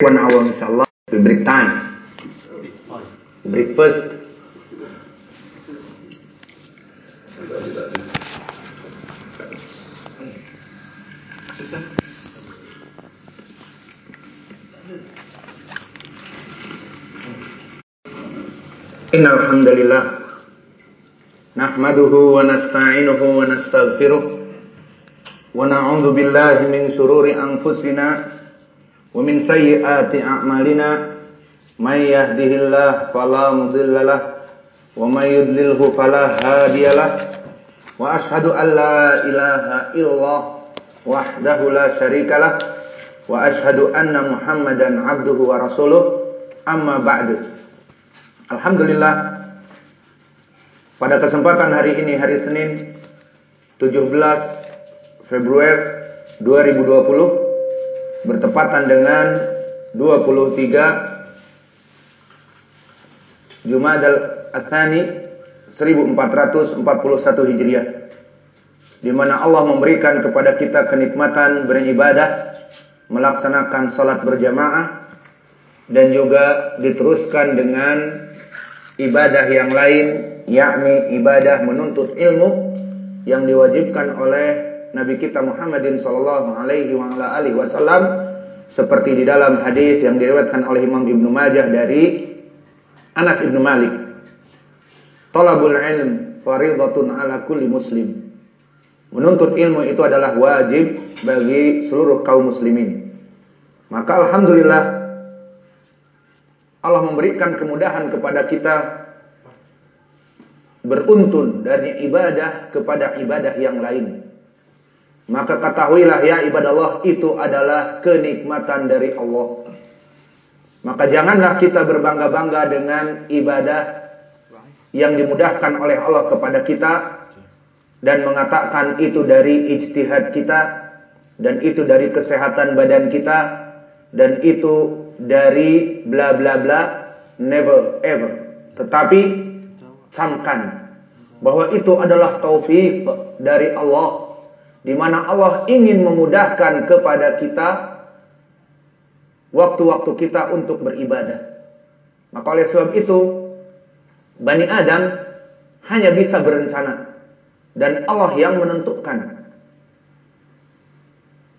one hour inshallah. We break time. Break first. Innal hamdalillah. Nahmaduhu wa nasta'inuhu wa nastaghfiruh. Wa na'udzu billahi min shururi anfusina ومن سيئات أعمالنا من يهده الله فلا مضل wa may yudlilhu fala hadiyalah wa ashhadu an la ilaha illallah wahdahu la syarikalah wa ashhadu anna muhammadan 'abduhu wa rasuluh. Amma ba'du. Alhamdulillah pada kesempatan hari ini hari Senin 17 Februari 2020 bertepatan dengan 23 Jumadal Atsani 1441 Hijriah di mana Allah memberikan kepada kita kenikmatan beribadah, melaksanakan salat berjamaah dan juga diteruskan dengan ibadah yang lain yakni ibadah menuntut ilmu yang diwajibkan oleh Nabi kita Muhammadin sallallahu alaihi wa ala alihi wasallam seperti di dalam hadis yang diriwayatkan oleh Imam Ibnu Majah dari Anas Ibnu Malik. Talabul ilm faridatun ala kulli muslim. Menuntut ilmu itu adalah wajib bagi seluruh kaum muslimin. Maka alhamdulillah Allah memberikan kemudahan kepada kita beruntun dari ibadah kepada ibadah yang lain. Maka ketahuilah ya ibadah Allah itu adalah kenikmatan dari Allah. Maka janganlah kita berbangga-bangga dengan ibadah yang dimudahkan oleh Allah kepada kita dan mengatakan itu dari ijtihad kita dan itu dari kesehatan badan kita dan itu dari bla bla bla never ever. Tetapi camkan bahwa itu adalah taufik dari Allah di mana Allah ingin memudahkan kepada kita waktu-waktu kita untuk beribadah. Maka oleh sebab itu Bani Adam hanya bisa berencana dan Allah yang menentukan.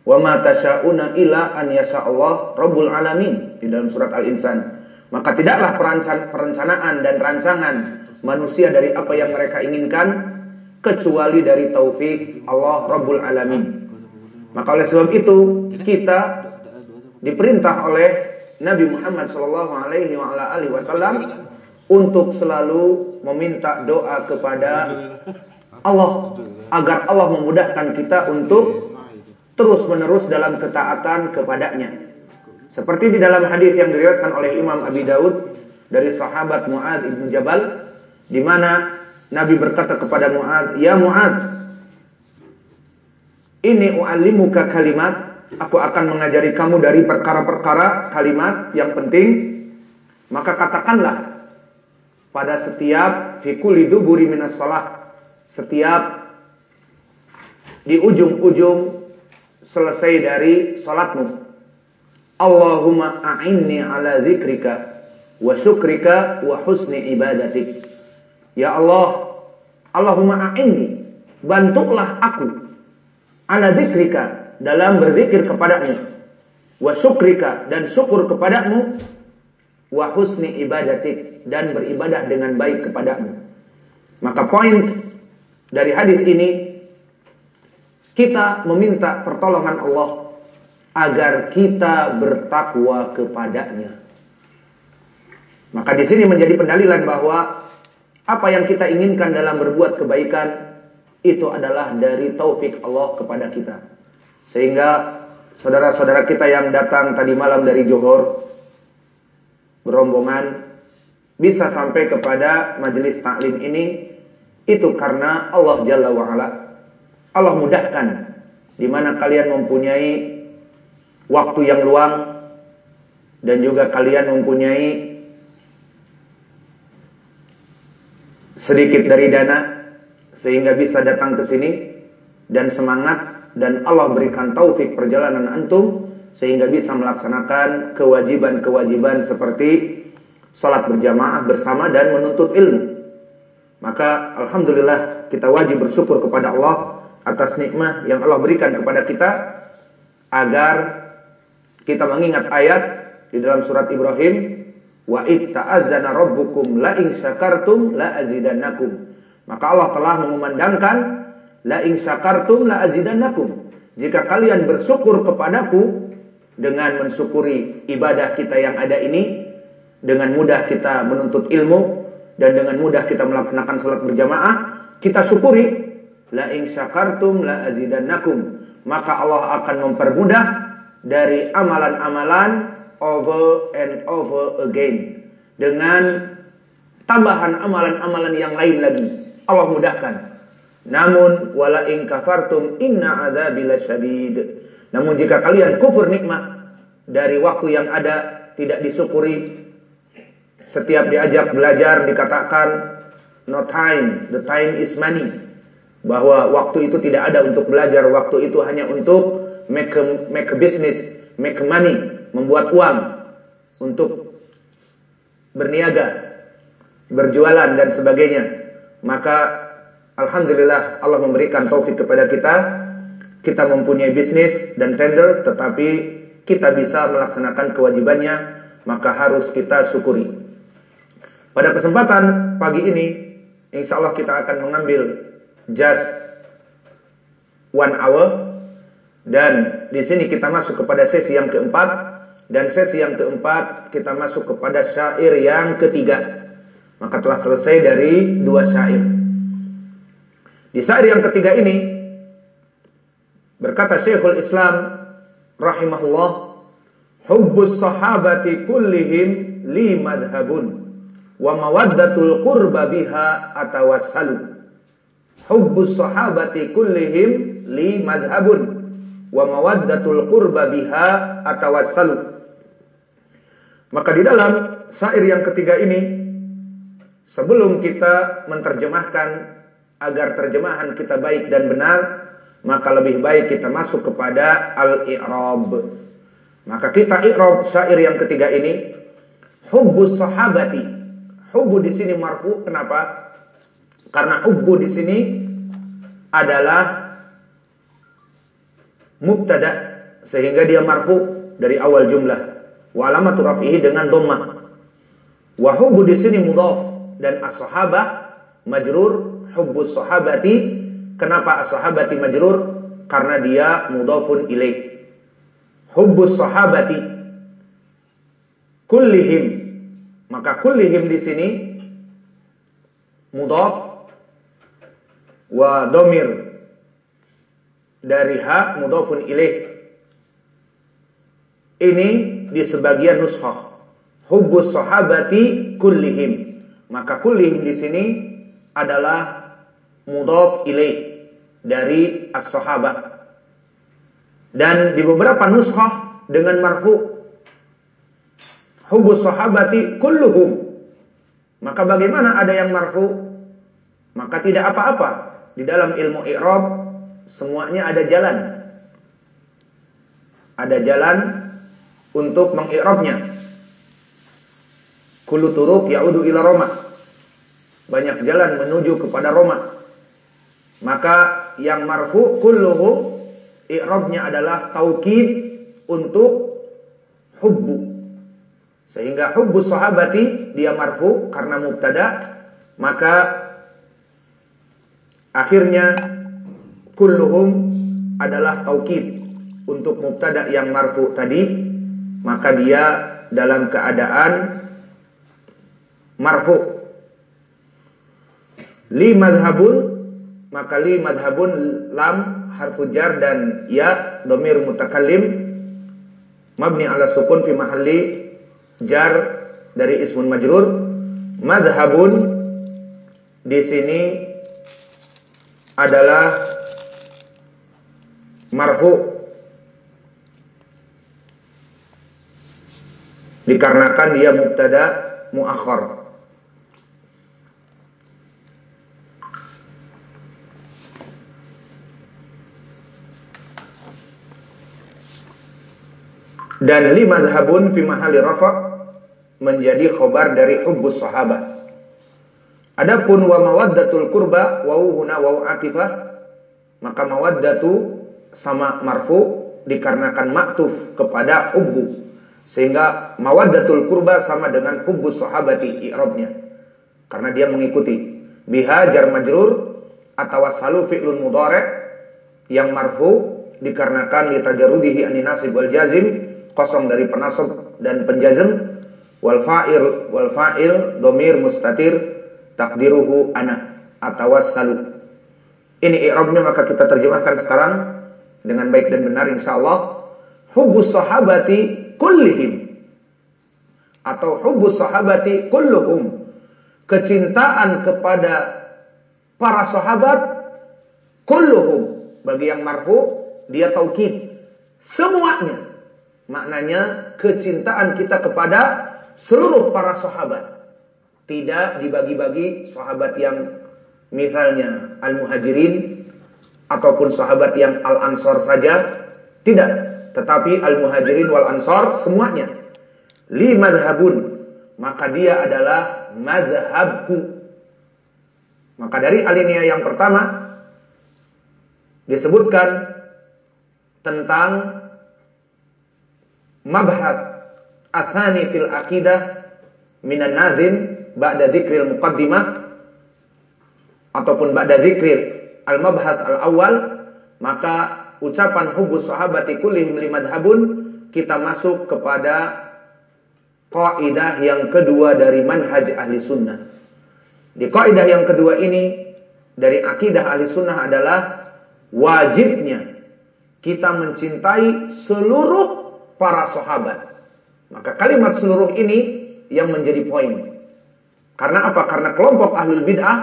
Wa ma tasyauna illa an Allah Rabbul Alamin di dalam surat Al-Insan. Maka tidaklah perencanaan dan rancangan manusia dari apa yang mereka inginkan kecuali dari taufik Allah Rabbul Alamin. Maka oleh sebab itu kita diperintah oleh Nabi Muhammad Shallallahu Alaihi Wasallam untuk selalu meminta doa kepada Allah agar Allah memudahkan kita untuk terus menerus dalam ketaatan kepadanya. Seperti di dalam hadis yang diriwayatkan oleh Imam Abi Daud dari sahabat Muad ibnu Jabal, di mana Nabi berkata kepada Mu'ad, "Ya Mu'ad, ini u'allimuka kalimat, aku akan mengajari kamu dari perkara-perkara kalimat yang penting, maka katakanlah pada setiap fikuli duburi minas salat, setiap di ujung-ujung selesai dari salatmu. Allahumma a'inni ala zikrika wa syukrika wa husni ibadatik. Ya Allah, Allahumma a'inni, bantulah aku ala dzikrika dalam berzikir kepadamu wa syukrika dan syukur kepadamu wa husni ibadatik dan beribadah dengan baik kepadamu. Maka poin dari hadis ini kita meminta pertolongan Allah agar kita bertakwa kepadanya. Maka di sini menjadi pendalilan bahwa apa yang kita inginkan dalam berbuat kebaikan itu adalah dari taufik Allah kepada kita. Sehingga saudara-saudara kita yang datang tadi malam dari Johor berombongan bisa sampai kepada majelis taklim ini itu karena Allah Jalla wa ala. Allah mudahkan di mana kalian mempunyai waktu yang luang dan juga kalian mempunyai sedikit dari dana sehingga bisa datang ke sini dan semangat dan Allah berikan taufik perjalanan antum sehingga bisa melaksanakan kewajiban-kewajiban seperti sholat berjamaah bersama dan menuntut ilmu. Maka alhamdulillah kita wajib bersyukur kepada Allah atas nikmat yang Allah berikan kepada kita agar kita mengingat ayat di dalam surat Ibrahim wa id ta'adzana rabbukum la in syakartum la azidannakum. Maka Allah telah mengumandangkan la in syakartum la azidannakum. Jika kalian bersyukur kepadaku dengan mensyukuri ibadah kita yang ada ini dengan mudah kita menuntut ilmu dan dengan mudah kita melaksanakan salat berjamaah, kita syukuri la in syakartum la azidannakum. Maka Allah akan mempermudah dari amalan-amalan over and over again dengan tambahan amalan-amalan yang lain lagi. Allah mudahkan. Namun wala in kafartum inna adzabi lasyadid. Namun jika kalian kufur nikmat dari waktu yang ada tidak disyukuri setiap diajak belajar dikatakan no time, the time is money. Bahwa waktu itu tidak ada untuk belajar, waktu itu hanya untuk make a, make a business, make money, membuat uang untuk berniaga, berjualan dan sebagainya. Maka alhamdulillah Allah memberikan taufik kepada kita. Kita mempunyai bisnis dan tender tetapi kita bisa melaksanakan kewajibannya, maka harus kita syukuri. Pada kesempatan pagi ini, insya Allah kita akan mengambil just one hour dan di sini kita masuk kepada sesi yang keempat dan sesi yang keempat kita masuk kepada syair yang ketiga. Maka telah selesai dari dua syair. Di syair yang ketiga ini berkata Syekhul Islam rahimahullah, "Hubbus sahabati kullihim li madhabun." wa mawaddatul qurba biha atawassalu hubbus sahabati kullihim li madhabun wa mawaddatul qurba biha atawassalu maka di dalam syair yang ketiga ini sebelum kita menerjemahkan agar terjemahan kita baik dan benar maka lebih baik kita masuk kepada al-i'rab maka kita i'rab syair yang ketiga ini hubbus sahabati Hubbu di sini marfu, kenapa? Karena hubbu di sini adalah mubtada sehingga dia marfu dari awal jumlah. Wa alamatu raf'ihi dengan dhammah. Wa hubbu di sini mudhaf dan as-sahabah majrur hubbu sahabati. Kenapa as-sahabati majrur? Karena dia mudhafun ilaih. Hubbu sahabati kullihim maka kullihim di sini mudhaf wa domir dari ha mudhafun ilaih. Ini di sebagian nushah. Hubbus sahabati kullihim. Maka kullihim di sini adalah mudhaf ilaih dari as-sahabah. Dan di beberapa nushah dengan marfu hubus sahabati kulluhum. Maka bagaimana ada yang marfu? Maka tidak apa-apa. Di dalam ilmu i'rab semuanya ada jalan. Ada jalan untuk mengi'rabnya. Kullu turuq ya'udu ila Roma. Banyak jalan menuju kepada Roma. Maka yang marfu kulluhum i'rabnya adalah taukid untuk hubbu sehingga hubbus sahabati dia marfu karena mubtada, maka akhirnya kulluhum adalah taukid untuk mubtada yang marfu tadi, maka dia dalam keadaan marfu. Li madhabun maka li madhabun lam harfu jar dan ya domir mutakallim mabni ala sukun fi mahalli jar dari ismun majrur madhabun di sini adalah marfu dikarenakan dia mubtada muakhar Dan lima madhabun fi mahali rafa menjadi khobar dari hubbus sahabat. Adapun wa mawaddatul kurba wa huna wa atifah maka mawaddatu sama marfu dikarenakan maktuf kepada hubbu sehingga mawaddatul kurba sama dengan hubbus sahabati i'rabnya. Karena dia mengikuti. Biha jar majrur atau wasalu fi'lun mudhari' yang marfu dikarenakan litajarrudihi ani nasib wal jazim kosong dari penasab dan penjazm wal fa'il wal fa'il domir mustatir takdiruhu ana atawassalu ini i'rabnya maka kita terjemahkan sekarang dengan baik dan benar insyaallah hubbus sahabati kullihim atau hubbus sahabati kulluhum kecintaan kepada para sahabat kulluhum bagi yang marfu dia taukid semuanya Maknanya kecintaan kita kepada seluruh para sahabat. Tidak dibagi-bagi sahabat yang misalnya al-muhajirin ataupun sahabat yang al-ansor saja. Tidak. Tetapi al-muhajirin wal ansor semuanya. Li madhabun. Maka dia adalah madhabku. Maka dari alinea yang pertama disebutkan tentang mabhath athani fil akidah minan nazim ba'da dzikril muqaddimah ataupun ba'da dzikril al mabhath al awal maka ucapan hubus sahabati kullihim limadhabun kita masuk kepada kaidah yang kedua dari manhaj ahli sunnah di kaidah yang kedua ini dari akidah ahli sunnah adalah wajibnya kita mencintai seluruh para sahabat. Maka kalimat seluruh ini yang menjadi poin. Karena apa? Karena kelompok ahlul bid'ah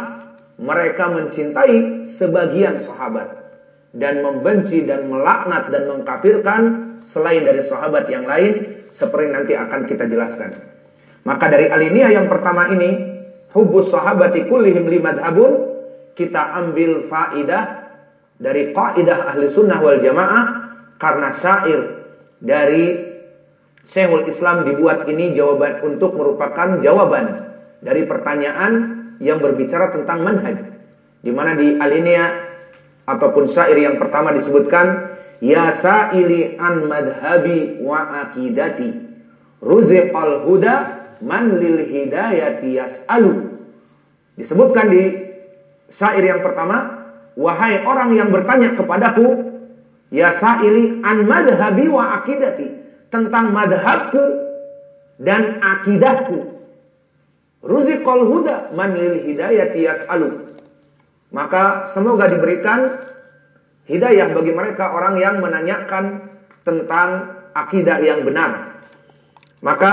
mereka mencintai sebagian sahabat dan membenci dan melaknat dan mengkafirkan selain dari sahabat yang lain seperti nanti akan kita jelaskan. Maka dari alinea yang pertama ini, hubus sahabati kullihim limadhabun, kita ambil faidah dari kaidah ahli sunnah wal jamaah karena syair dari Syekhul Islam dibuat ini jawaban untuk merupakan jawaban dari pertanyaan yang berbicara tentang manhaj. Di mana di alinea ataupun syair yang pertama disebutkan ya sa'ili an madhabi wa akidati ruziqal huda man lil hidayati yas'alu. Disebutkan di syair yang pertama, wahai orang yang bertanya kepadaku Ya sa'ili an madhabi wa akidati. Tentang madhabku dan akidahku. Ruziqal huda man lil hidayati yas'alu. Maka semoga diberikan hidayah bagi mereka orang yang menanyakan tentang akidah yang benar. Maka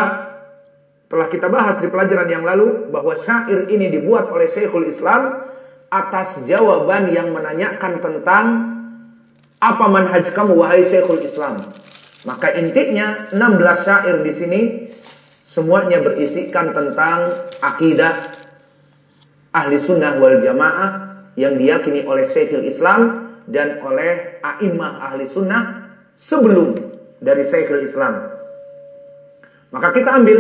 telah kita bahas di pelajaran yang lalu bahwa syair ini dibuat oleh Syekhul Islam atas jawaban yang menanyakan tentang apa manhaj kamu wahai Syekhul Islam? Maka intinya 16 syair di sini semuanya berisikan tentang akidah ahli sunnah wal jamaah yang diyakini oleh Syekhul Islam dan oleh a'immah ahli sunnah sebelum dari Syekhul Islam. Maka kita ambil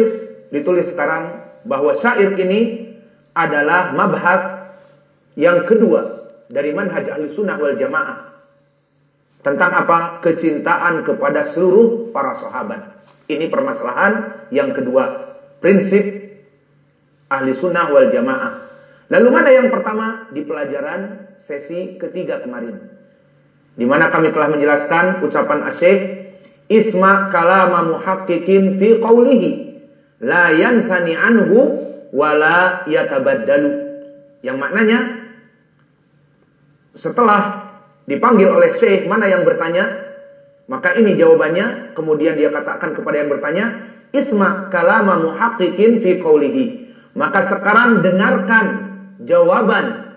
ditulis sekarang bahwa syair ini adalah mabhas yang kedua dari manhaj ahli sunnah wal jamaah tentang apa? Kecintaan kepada seluruh para sahabat. Ini permasalahan yang kedua. Prinsip ahli sunnah wal jamaah. Lalu mana yang pertama? Di pelajaran sesi ketiga kemarin. Di mana kami telah menjelaskan ucapan asyik. Isma kalama muhakkikin fi qawlihi. La yanthani anhu wala yatabaddalu. Yang maknanya setelah dipanggil oleh syekh mana yang bertanya maka ini jawabannya kemudian dia katakan kepada yang bertanya isma kalama muhaqqiqin fi qawlihi maka sekarang dengarkan jawaban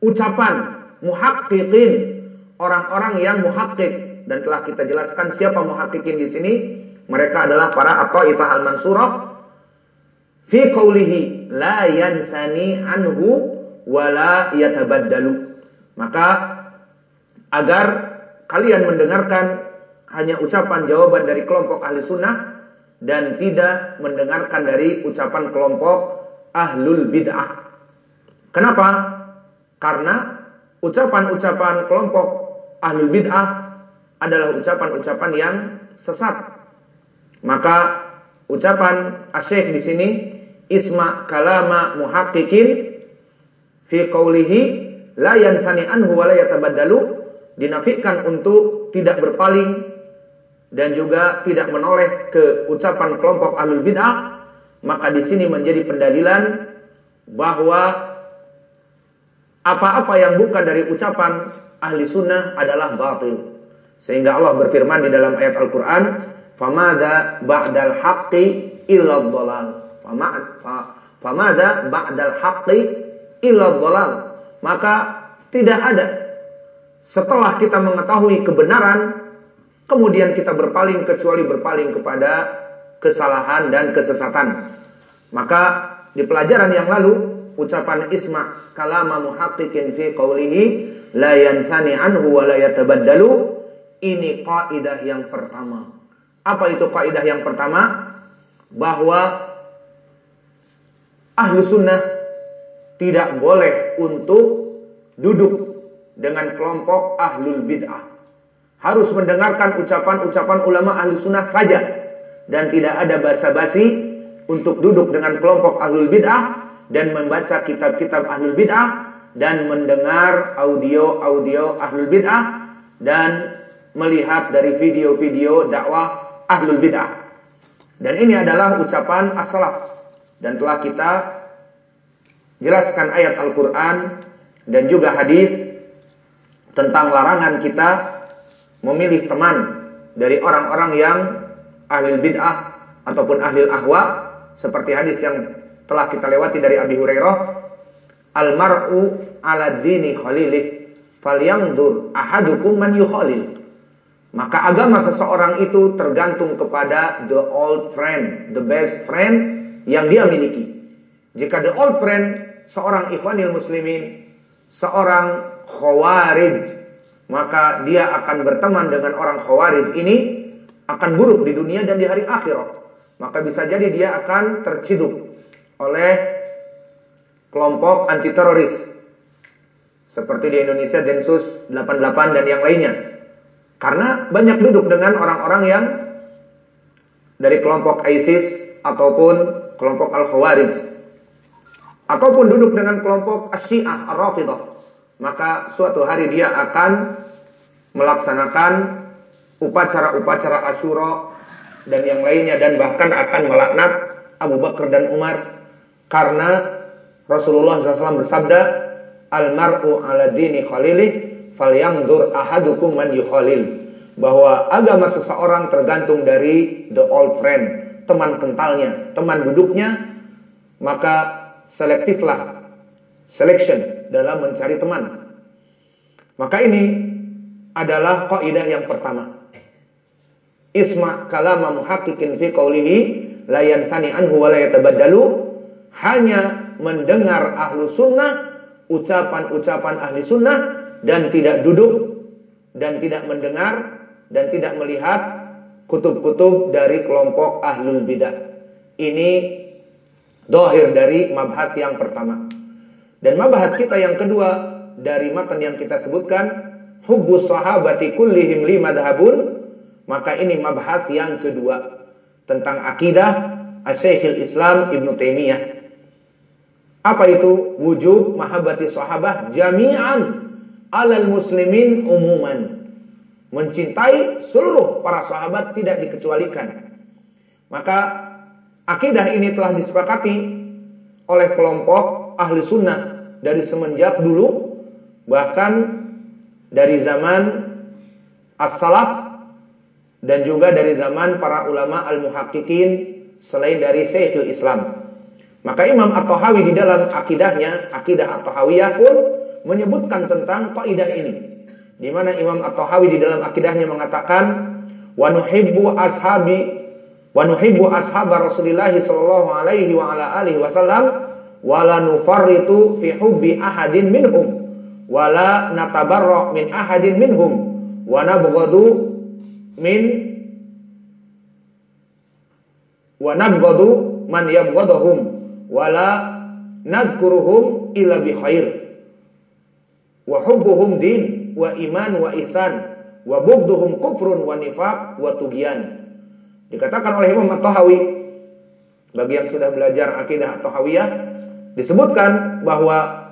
ucapan muhaqqiqin orang-orang yang muhaqqiq. Dan telah kita jelaskan siapa muhaqqiqin di sini. Mereka adalah para at-taifah al-mansurah. Fi qawlihi la yanthani anhu wala yatabaddalu. Maka agar kalian mendengarkan hanya ucapan jawaban dari kelompok ahli sunnah dan tidak mendengarkan dari ucapan kelompok ahlul bid'ah. Kenapa? Karena ucapan-ucapan kelompok ahlul bid'ah adalah ucapan-ucapan yang sesat. Maka ucapan asyik di sini isma kalama muhaqqiqin fi qawlihi la yanthani anhu wa la dinafikan untuk tidak berpaling dan juga tidak menoleh ke ucapan kelompok ahlul bid'ah maka di sini menjadi pendalilan bahwa apa-apa yang bukan dari ucapan ahli sunnah adalah batil. Sehingga Allah berfirman di dalam ayat Al-Quran, "Famada ba'dal haqqi illa dhalal." Famada ba'dal haqqi illa dhalal. Maka tidak ada setelah kita mengetahui kebenaran kemudian kita berpaling kecuali berpaling kepada kesalahan dan kesesatan. Maka di pelajaran yang lalu ucapan isma kalama muhaqqiqin fi qawlihi la yanthani anhu wa la yatabaddalu ini kaidah yang pertama. Apa itu kaidah yang pertama? Bahwa ahlu sunnah tidak boleh untuk duduk dengan kelompok ahlul bid'ah. Harus mendengarkan ucapan-ucapan ulama ahlu sunnah saja. Dan tidak ada basa-basi untuk duduk dengan kelompok ahlul bid'ah dan membaca kitab-kitab ahlul bid'ah dan mendengar audio-audio ahlul bid'ah dan melihat dari video-video dakwah ahlul bid'ah. Dan ini adalah ucapan as dan telah kita jelaskan ayat Al-Qur'an dan juga hadis tentang larangan kita memilih teman dari orang-orang yang ahli bid'ah ataupun ahli ahwa seperti hadis yang telah kita lewati dari Abi Hurairah al-mar'u ala dini khalilih falyanzur ahadukum man yukhalil. Maka agama seseorang itu tergantung kepada the old friend the best friend yang dia miliki. Jika the old friend seorang ikhwanil muslimin seorang khawarij maka dia akan berteman dengan orang khawarij ini akan buruk di dunia dan di hari akhirat. Maka bisa jadi dia akan terciduk oleh kelompok anti teroris seperti di Indonesia Densus 88 dan yang lainnya. Karena banyak duduk dengan orang-orang yang dari kelompok ISIS ataupun kelompok Al-Khawarij. Ataupun duduk dengan kelompok Asyiah Ar-Rafidah maka suatu hari dia akan melaksanakan upacara-upacara Asyura dan yang lainnya dan bahkan akan melaknat Abu Bakar dan Umar karena Rasulullah SAW bersabda, Almaru ala dini khalilih, falyangdur ahadukum man yukhalil. Bahwa agama seseorang tergantung dari the old friend, teman kentalnya, teman duduknya, maka selektiflah, selection dalam mencari teman. Maka ini adalah kaidah yang pertama. Isma kalama muhaqqiqin fi qawlihi la yanthani anhu wa la yatabaddalu hanya mendengar ahlu sunnah, ucapan-ucapan ahli sunnah, dan tidak duduk, dan tidak mendengar, dan tidak melihat kutub-kutub dari kelompok ahlul bidah. Ini dohir dari mabhat yang pertama. Dan mabhat kita yang kedua dari matan yang kita sebutkan, hubbus sahabati kullihim lima dahabun, maka ini mabhat yang kedua tentang akidah Asy-Syekhul Islam Ibnu Taimiyah apa itu? Wujub mahabbati sahabah jami'an alal muslimin umuman. Mencintai seluruh para sahabat tidak dikecualikan. Maka akidah ini telah disepakati oleh kelompok ahli sunnah dari semenjak dulu bahkan dari zaman as-salaf dan juga dari zaman para ulama al-muhaqqiqin selain dari Syekhul Islam. Maka Imam At-Tahawi di dalam akidahnya, akidah At-Tahawiyah pun menyebutkan tentang kaidah ini. Di mana Imam At-Tahawi di dalam akidahnya mengatakan wa nuhibbu ashabi wa nuhibbu ashab Rasulillah sallallahu alaihi wa ala alihi wasallam wa la nufarritu fi hubbi ahadin minhum wa la natabarra min ahadin minhum wa nabghadu min wa nabghadu man yabghaduhum wala nadkuruhum illa bi khair. Wa hubbuhum din wa iman wa ihsan. Wa bughdhuhum kufrun wa nifaq wa tughyan dikatakan oleh Imam At-Tahawi bagi yang sudah belajar akidah At-Tahawiyah disebutkan bahwa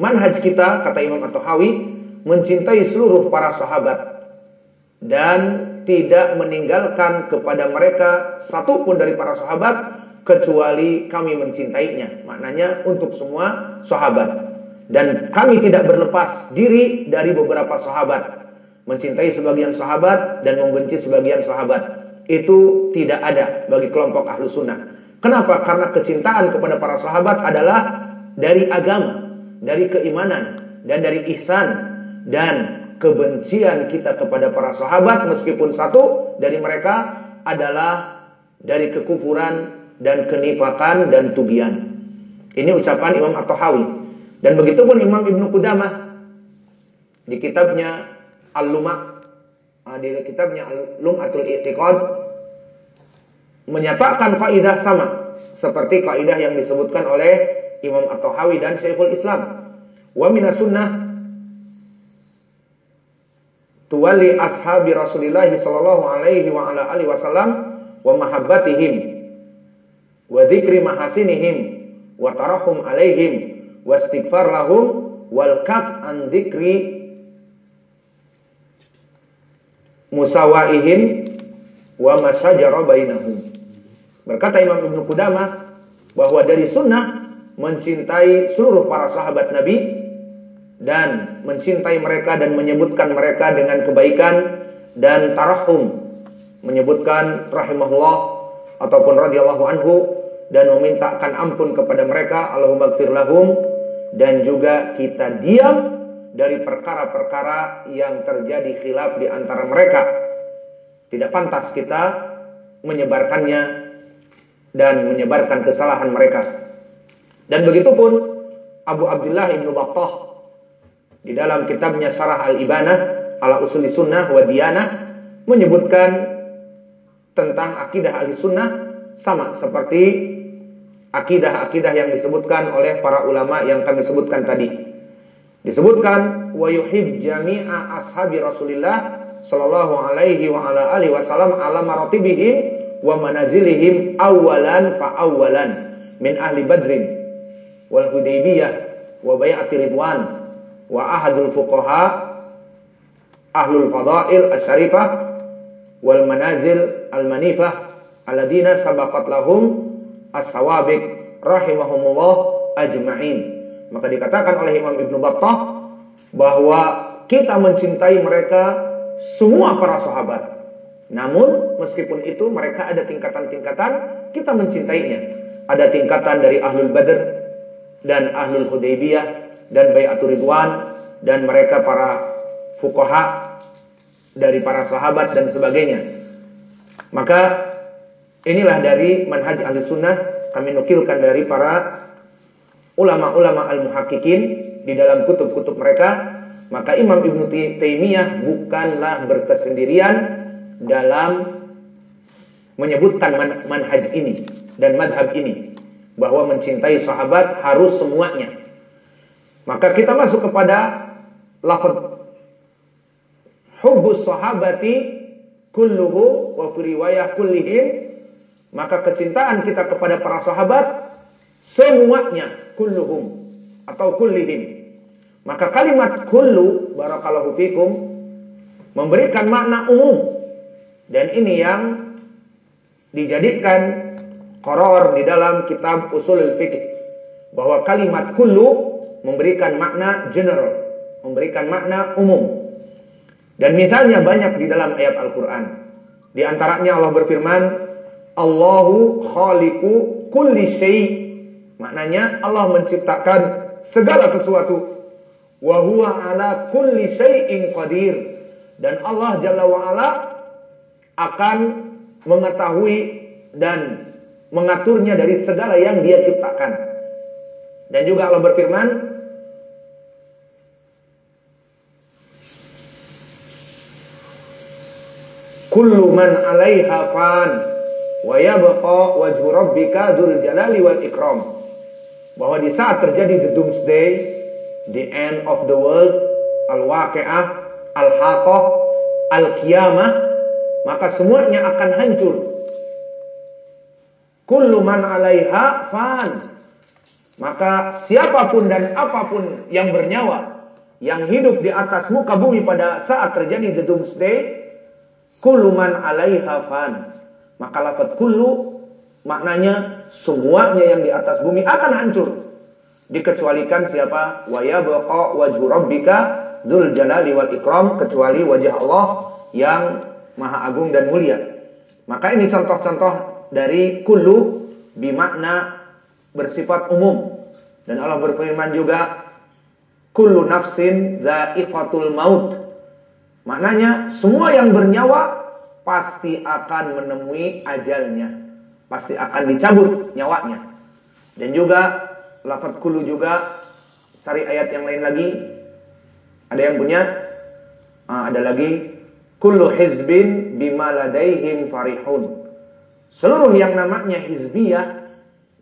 manhaj kita kata Imam At-Tahawi mencintai seluruh para sahabat dan tidak meninggalkan kepada mereka satu pun dari para sahabat kecuali kami mencintainya. Maknanya untuk semua sahabat. Dan kami tidak berlepas diri dari beberapa sahabat. Mencintai sebagian sahabat dan membenci sebagian sahabat. Itu tidak ada bagi kelompok ahlu sunnah. Kenapa? Karena kecintaan kepada para sahabat adalah dari agama, dari keimanan, dan dari ihsan. Dan kebencian kita kepada para sahabat meskipun satu dari mereka adalah dari kekufuran dan kenifakan dan tugian. Ini ucapan Imam At-Tahawi. Dan begitu pun Imam Ibnu Qudamah di kitabnya Al-Luma ah, di kitabnya Al-Lum'atul I'tiqad menyatakan kaidah sama seperti kaidah yang disebutkan oleh Imam At-Tahawi dan Syekhul Islam. Wa minas sunnah tuwali ashabi Rasulillah sallallahu alaihi wa ala alihi wasallam wa mahabbatihim wa dzikri mahasinihim wa tarahum alaihim wa istighfar lahum wal kaf an dzikri musawaihim wa masyajara bainahum. Berkata Imam Ibnu Qudamah bahwa dari sunnah mencintai seluruh para sahabat Nabi dan mencintai mereka dan menyebutkan mereka dengan kebaikan dan tarahum menyebutkan rahimahullah ataupun radhiyallahu anhu dan memintakan ampun kepada mereka Allahumma dan juga kita diam dari perkara-perkara yang terjadi khilaf di antara mereka. Tidak pantas kita menyebarkannya dan menyebarkan kesalahan mereka. Dan begitu pun Abu Abdullah Ibnu Battah di dalam kitabnya Syarah Al-Ibanah ala Usuli Sunnah wa Diyanah menyebutkan tentang akidah ahli sunnah sama seperti akidah-akidah yang disebutkan oleh para ulama yang kami sebutkan tadi. Disebutkan wa yuhib jami'a ashabi Rasulillah sallallahu alaihi wa ala alihi wasallam ala maratibihim wa manazilihim awalan fa awalan min ahli badrin wal hudaybiyah wa bai'ati ridwan wa ahadul fuqaha ahlul fadail asyarifah wal manazil al manifah alladina sabaqat lahum as-sawabiq rahimahumullah ajma'in. Maka dikatakan oleh Imam Ibnu Battah bahwa kita mencintai mereka semua para sahabat. Namun meskipun itu mereka ada tingkatan-tingkatan kita mencintainya. Ada tingkatan dari ahlul badr dan ahlul hudaybiyah dan Bayatul Ridwan dan mereka para fukoha dari para sahabat dan sebagainya. Maka inilah dari manhaj ahli sunnah kami nukilkan dari para ulama-ulama al-muhakkikin di dalam kutub-kutub mereka. Maka Imam Ibn Taimiyah bukanlah berkesendirian dalam menyebutkan manhaj ini dan madhab ini. Bahwa mencintai sahabat harus semuanya maka kita masuk kepada lafaz hubbus sahabati kulluhu wa fi kullihim maka kecintaan kita kepada para sahabat semuanya kulluhum atau kullihim maka kalimat kullu barakallahu fikum memberikan makna umum dan ini yang dijadikan koror di dalam kitab usul fikih bahwa kalimat kullu memberikan makna general, memberikan makna umum. Dan misalnya banyak di dalam ayat Al-Quran. Di antaranya Allah berfirman, Allahu khaliku kulli syai' Maknanya Allah menciptakan segala sesuatu. Wa huwa ala kulli syai'in qadir. Dan Allah Jalla wa ala akan mengetahui dan mengaturnya dari segala yang dia ciptakan. Dan juga Allah berfirman, kullu man 'alaiha fan wa yabqa wajhu rabbika dzul jalali wal ikram. Bahwa di saat terjadi the doomsday, the end of the world, al-waqi'ah, al-haqqah, al-qiyamah, maka semuanya akan hancur. Kullu man 'alaiha fan. Maka siapa pun dan apa pun yang bernyawa yang hidup di atas muka bumi pada saat terjadi the doomsday kullu man 'alaiha fan. Maka lafaz kullu maknanya semuanya yang di atas bumi akan hancur. Dikecualikan siapa? Wa yabqa wajhu rabbika dzul jalali wal ikram kecuali wajah Allah yang maha agung dan mulia. Maka ini contoh-contoh dari kullu bimakna bersifat umum. Dan Allah berfirman juga kullu nafsin dha'iqatul maut. Maknanya semua yang bernyawa pasti akan menemui ajalnya. Pasti akan dicabut nyawanya. Dan juga lafaz kullu juga cari ayat yang lain lagi. Ada yang punya? Ah, ada lagi kullu hizbin bima ladaihim farihun. Seluruh yang namanya hizbiyah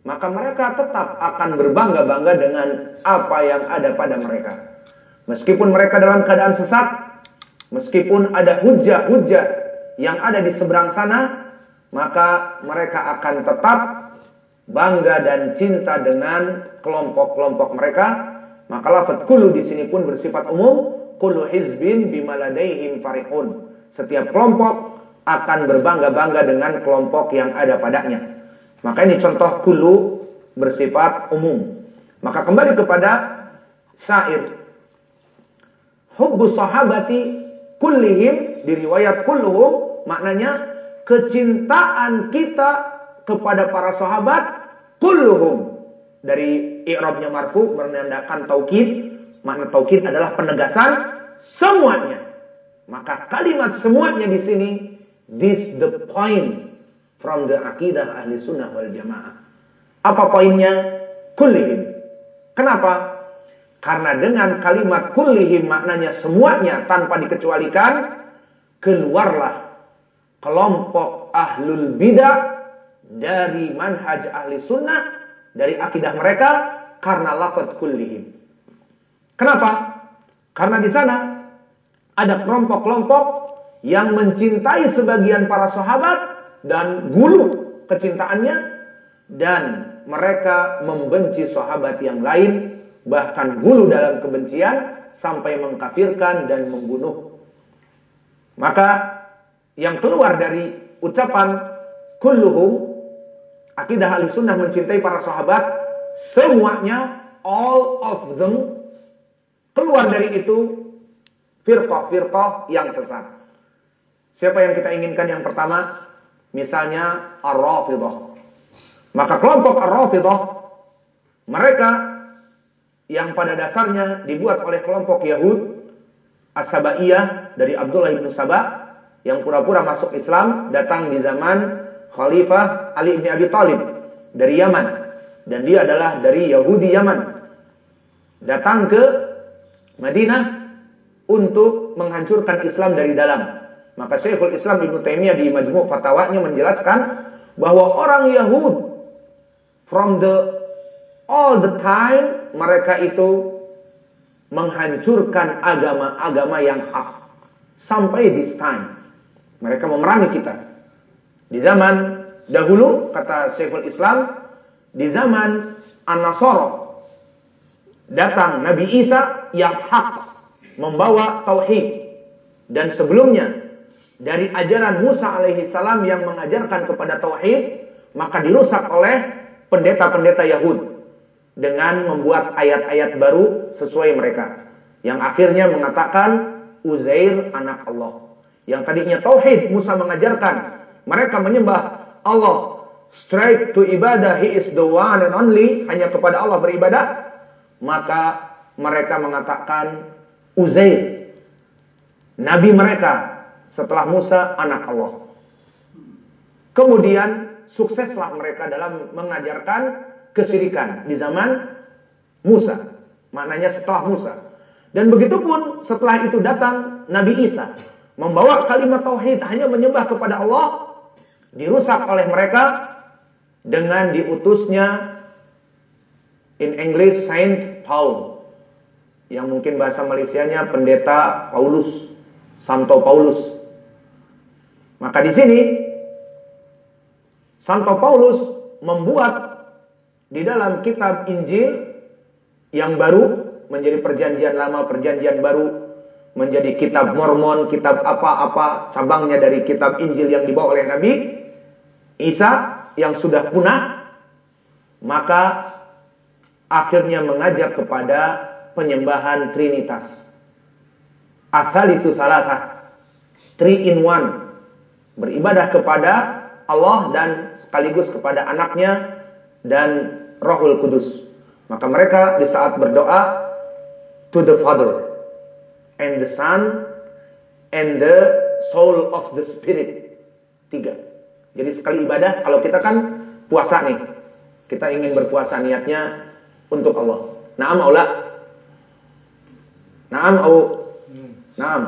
maka mereka tetap akan berbangga-bangga dengan apa yang ada pada mereka. Meskipun mereka dalam keadaan sesat, meskipun ada hujah-hujah yang ada di seberang sana, maka mereka akan tetap bangga dan cinta dengan kelompok-kelompok mereka. Maka lafaz kullu di sini pun bersifat umum, kullu hizbin bimaladaihim farihun. Setiap kelompok akan berbangga-bangga dengan kelompok yang ada padanya. Maka ini contoh kulu bersifat umum. Maka kembali kepada syair. Hubbu sahabati kullihim diriwayat kulluhum maknanya kecintaan kita kepada para sahabat kulluhum dari i'rabnya marfu menandakan taukid makna taukid adalah penegasan semuanya maka kalimat semuanya di sini this the point from the akidah ahli sunnah wal jamaah. Apa poinnya? Kullihim. Kenapa? Karena dengan kalimat kullihim maknanya semuanya tanpa dikecualikan, keluarlah kelompok ahlul bidah dari manhaj ahli sunnah, dari akidah mereka, karena lafad kullihim. Kenapa? Karena di sana ada kelompok-kelompok yang mencintai sebagian para sahabat dan gulu kecintaannya dan mereka membenci sahabat yang lain bahkan gulu dalam kebencian sampai mengkafirkan dan membunuh. Maka yang keluar dari ucapan kulluhum akidah ahli sunnah mencintai para sahabat semuanya all of them keluar dari itu firqah-firqah yang sesat. Siapa yang kita inginkan yang pertama? Misalnya Ar-Rafidah. Maka kelompok Ar-Rafidah mereka yang pada dasarnya dibuat oleh kelompok Yahud As-Sabaiyah dari Abdullah bin Sabah yang pura-pura masuk Islam datang di zaman Khalifah Ali bin Abi Thalib dari Yaman. Dan dia adalah dari Yahudi Yaman. Datang ke Madinah untuk menghancurkan Islam dari dalam. Maka Syekhul Islam Ibnu Taimiyah di Majmu' Fatwanya menjelaskan bahwa orang Yahud from the all the time mereka itu menghancurkan agama-agama yang hak. Sampai this time mereka memerangi kita di zaman dahulu kata Syekhul Islam di zaman An-Nasara datang Nabi Isa yang hak membawa tauhid dan sebelumnya dari ajaran Musa alaihi salam yang mengajarkan kepada tauhid, maka dirusak oleh pendeta-pendeta Yahud dengan membuat ayat-ayat baru sesuai mereka. Yang akhirnya mengatakan Uzair anak Allah. Yang tadinya tauhid Musa mengajarkan mereka menyembah Allah straight to ibadah, he is the one and only, hanya kepada Allah beribadah, maka mereka mengatakan Uzair nabi mereka setelah Musa anak Allah. Kemudian sukseslah mereka dalam mengajarkan kesirikan di zaman Musa. Maknanya setelah Musa. Dan begitu pun setelah itu datang Nabi Isa. Membawa kalimat tauhid hanya menyembah kepada Allah dirusak oleh mereka dengan diutusnya in English Saint Paul. Yang mungkin bahasa Malaysianya pendeta Paulus Santo Paulus. Maka di sini Santo Paulus membuat di dalam kitab Injil yang baru menjadi perjanjian lama, perjanjian baru menjadi kitab Mormon, kitab apa-apa cabangnya dari kitab Injil yang dibawa oleh Nabi Isa yang sudah punah, maka akhirnya mengajak kepada penyembahan Trinitas. Asalisu salata, three in one, beribadah kepada Allah dan sekaligus kepada anaknya dan Rohul Kudus. Maka mereka di saat berdoa to the Father, and the Son and the soul of the Spirit. Tiga. Jadi sekali ibadah, kalau kita kan puasa nih. Kita ingin berpuasa niatnya untuk Allah. Naam aula. Naam au. Naam.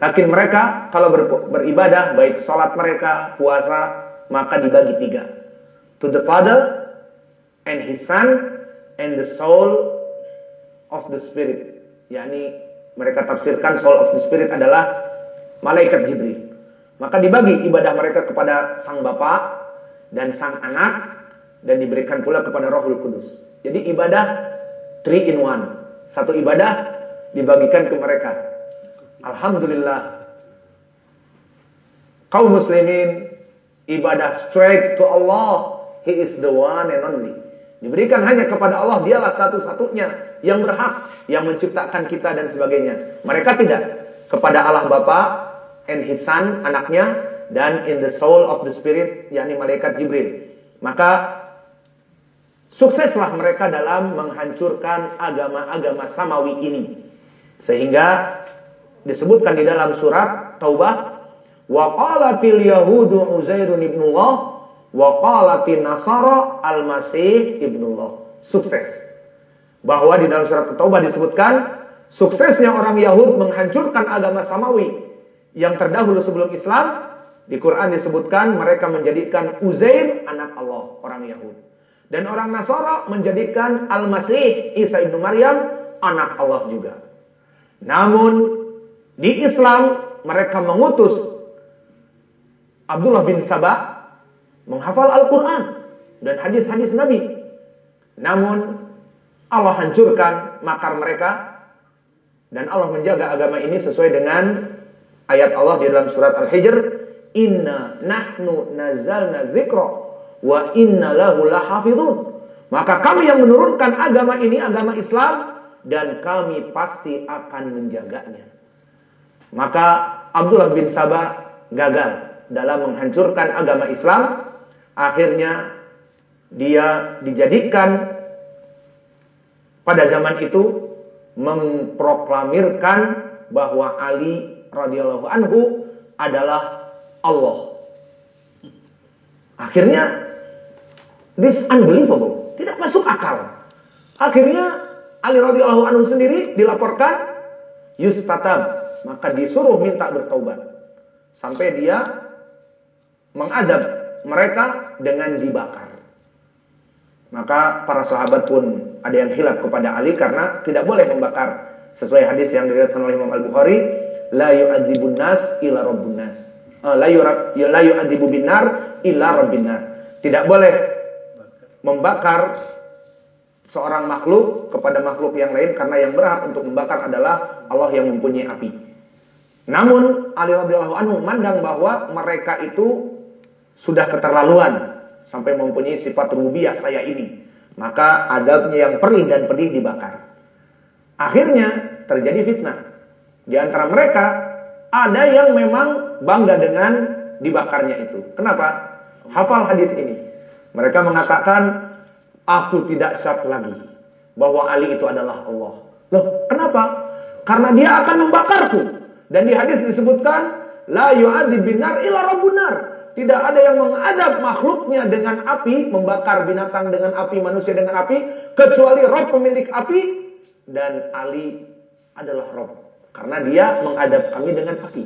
Lakin mereka kalau ber, beribadah, baik sholat mereka, puasa, maka dibagi tiga. To the Father and His Son and the soul of the Spirit. yakni mereka tafsirkan soul of the spirit adalah malaikat Jibril. Maka dibagi ibadah mereka kepada sang Bapa dan sang anak dan diberikan pula kepada Rohul Kudus. Jadi ibadah three in one. Satu ibadah dibagikan ke mereka. Alhamdulillah. Kaum muslimin ibadah straight to Allah. He is the one and only. Diberikan hanya kepada Allah, dialah satu-satunya yang berhak yang menciptakan kita dan sebagainya. Mereka tidak kepada Allah Bapa and His Son, anaknya dan in the soul of the spirit yakni malaikat Jibril. Maka sukseslah mereka dalam menghancurkan agama-agama samawi ini. Sehingga disebutkan di dalam surat Taubah qalatil yahudu uzairun ibnullah wa nasara al-masih ibnullah. Sukses bahwa di dalam surat Taubah disebutkan suksesnya orang Yahud menghancurkan agama samawi yang terdahulu sebelum Islam di Quran disebutkan mereka menjadikan Uzair anak Allah orang Yahud dan orang Nasara menjadikan Al-Masih Isa ibnu Maryam anak Allah juga. Namun di Islam mereka mengutus Abdullah bin Sabah menghafal Al-Quran dan hadis-hadis Nabi. Namun Allah hancurkan makar mereka dan Allah menjaga agama ini sesuai dengan ayat Allah di dalam surat Al-Hijr, "Inna nahnu nazalna dzikra wa inna lahu lahafizun." Maka kami yang menurunkan agama ini, agama Islam dan kami pasti akan menjaganya. Maka Abdullah bin Sabah gagal dalam menghancurkan agama Islam. Akhirnya dia dijadikan pada zaman itu memproklamirkan bahwa Ali radhiyallahu anhu adalah Allah. Akhirnya this unbelievable, tidak masuk akal. Akhirnya Ali radhiyallahu anhu sendiri dilaporkan yustatab, maka disuruh minta bertaubat. Sampai dia mengadab mereka dengan dibakar. Maka para sahabat pun ada yang hilaf kepada Ali karena tidak boleh membakar sesuai hadis yang diriwayatkan oleh Imam Al-Bukhari la yu'adzibun nas illa rabbun nas uh, la yu'adzibu binar illa rabbin nar tidak boleh membakar seorang makhluk kepada makhluk yang lain karena yang berhak untuk membakar adalah Allah yang mempunyai api. Namun Ali radhiyallahu anhu memandang bahwa mereka itu sudah keterlaluan sampai mempunyai sifat rububiyah saya ini. Maka adabnya yang perih dan pedih dibakar. Akhirnya terjadi fitnah. Di antara mereka ada yang memang bangga dengan dibakarnya itu. Kenapa? Hafal hadis ini. Mereka mengatakan, aku tidak syak lagi bahwa Ali itu adalah Allah. Loh, kenapa? Karena dia akan membakarku. Dan di hadis disebutkan, la yu'adzib binar illa rabbunar. Tidak ada yang mengadab makhluknya dengan api, membakar binatang dengan api, manusia dengan api, kecuali Rob pemilik api dan Ali adalah Rob. Karena dia mengadab kami dengan api.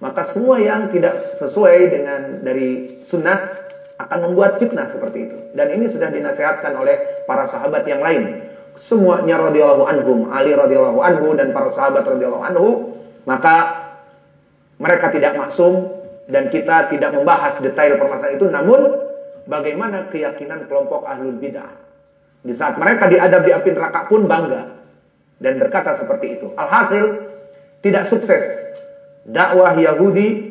Maka semua yang tidak sesuai dengan dari sunnah akan membuat fitnah seperti itu. Dan ini sudah dinasihatkan oleh para sahabat yang lain. Semuanya radhiyallahu anhum, Ali radhiyallahu anhu dan para sahabat radhiyallahu anhu, maka mereka tidak maksum dan kita tidak membahas detail permasalahan itu namun bagaimana keyakinan kelompok ahlul bidah. Di saat mereka diadab di api neraka pun bangga dan berkata seperti itu. Alhasil tidak sukses dakwah Yahudi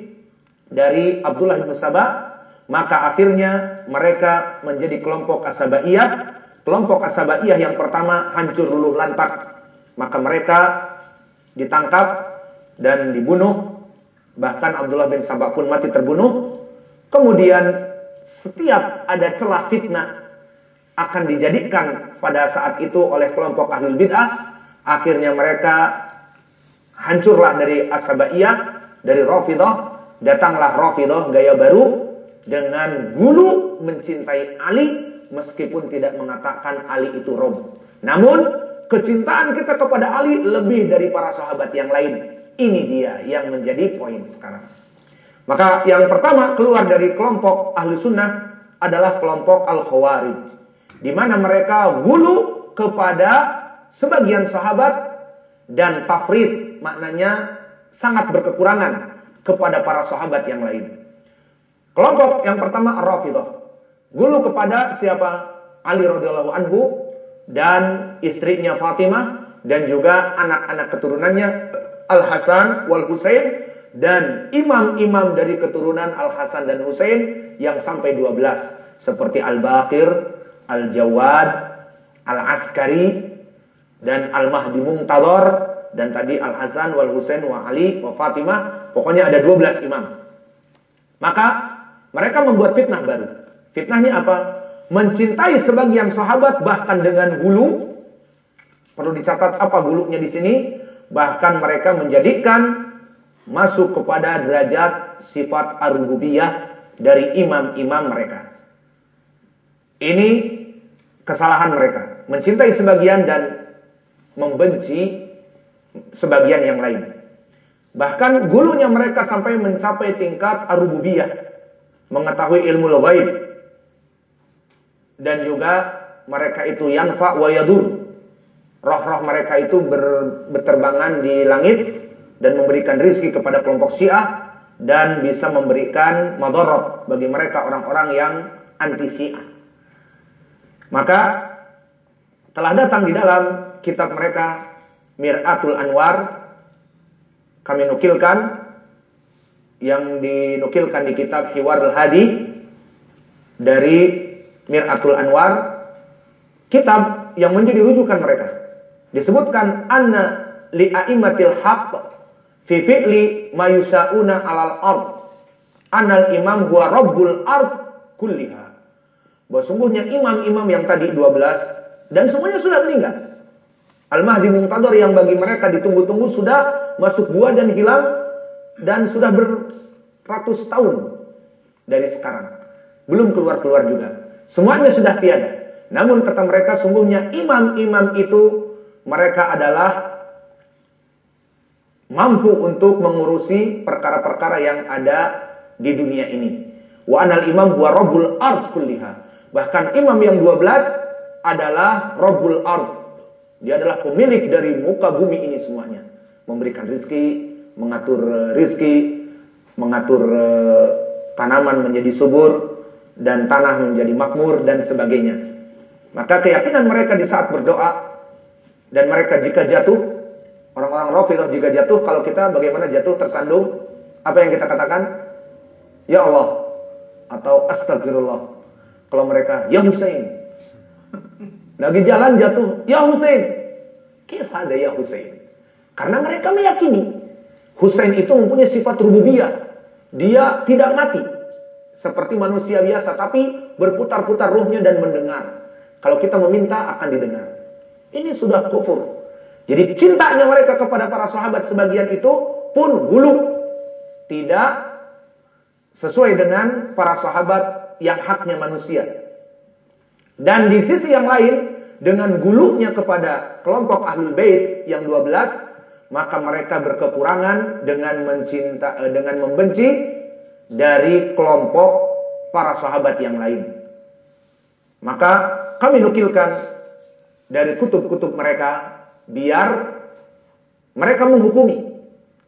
dari Abdullah bin Sabah maka akhirnya mereka menjadi kelompok Asabaiyah. Kelompok Asabaiyah yang pertama hancur luluh lantak. Maka mereka ditangkap dan dibunuh. Bahkan Abdullah bin Sabah pun mati terbunuh. Kemudian setiap ada celah fitnah akan dijadikan pada saat itu oleh kelompok ahlul bid'ah. Akhirnya mereka hancurlah dari Asabaiyah, dari Rafidah. Datanglah Rafidah gaya baru dengan gulu mencintai Ali meskipun tidak mengatakan Ali itu Rob. Namun kecintaan kita kepada Ali lebih dari para sahabat yang lain. Ini dia yang menjadi poin sekarang. Maka yang pertama keluar dari kelompok ahli sunnah adalah kelompok al-khawarij. Di mana mereka gulu kepada sebagian sahabat dan tafrid maknanya sangat berkekurangan kepada para sahabat yang lain. Kelompok yang pertama Ar-Rafidah. Gulu kepada siapa? Ali radhiyallahu anhu dan istrinya Fatimah dan juga anak-anak keturunannya Al-Hasan wal Husain dan imam-imam dari keturunan Al-Hasan dan Husain yang sampai 12 seperti Al-Baqir, Al-Jawad, Al-Askari dan Al-Mahdi Muntadhar dan tadi Al-Hasan wal Husain wa Ali wa Fatimah pokoknya ada 12 imam. Maka mereka membuat fitnah baru. Fitnahnya apa? Mencintai sebagian sahabat bahkan dengan hulu. Perlu dicatat apa hulunya di sini? Bahkan mereka menjadikan masuk kepada derajat sifat ar-rububiyah dari imam-imam mereka. Ini kesalahan mereka. Mencintai sebagian dan membenci sebagian yang lain. Bahkan gulunya mereka sampai mencapai tingkat ar-rububiyah mengetahui ilmu ghaib dan juga mereka itu yanfa wa yadur. Roh-roh mereka itu ber, berterbangan di langit dan memberikan rizki kepada kelompok Syiah dan bisa memberikan madorot bagi mereka orang-orang yang anti Syiah. Maka telah datang di dalam kitab mereka Mir'atul Anwar kami nukilkan yang dinukilkan di kitab Hiwarul Hadi dari Mir'atul Anwar kitab yang menjadi rujukan mereka disebutkan anna li aimatil haqq fi fi'li mayusauna alal ard anal imam huwa rabbul ard kulliha bahwa sungguhnya imam-imam yang tadi 12 dan semuanya sudah meninggal Al-Mahdi Muntadhar yang bagi mereka ditunggu-tunggu sudah masuk gua dan hilang dan sudah beratus tahun dari sekarang. Belum keluar-keluar juga. Semuanya sudah tiada. Namun kata mereka sungguhnya imam-imam itu mereka adalah mampu untuk mengurusi perkara-perkara yang ada di dunia ini. Wa anal imam huwa rabbul ard kulliha. Bahkan imam yang 12 adalah rabbul ard. Dia adalah pemilik dari muka bumi ini semuanya. Memberikan rizki, mengatur eh, rizki, mengatur eh, tanaman menjadi subur, dan tanah menjadi makmur, dan sebagainya. Maka keyakinan mereka di saat berdoa, dan mereka jika jatuh, orang-orang Rafidah jika jatuh, kalau kita bagaimana jatuh tersandung, apa yang kita katakan? Ya Allah, atau Astagfirullah. Kalau mereka, Ya Hussein. Lagi jalan jatuh, Ya Hussein. Kira ada Ya Hussein. Karena mereka meyakini Husain itu mempunyai sifat rububiyah. Dia tidak mati seperti manusia biasa, tapi berputar-putar ruhnya dan mendengar. Kalau kita meminta akan didengar. Ini sudah kufur. Jadi cintanya mereka kepada para sahabat sebagian itu pun hulu. Tidak sesuai dengan para sahabat yang haknya manusia. Dan di sisi yang lain, dengan gulunya kepada kelompok Ahlul Bait yang 12, maka mereka berkekurangan dengan mencinta eh, dengan membenci dari kelompok para sahabat yang lain. Maka kami nukilkan dari kutub-kutub mereka biar mereka menghukumi.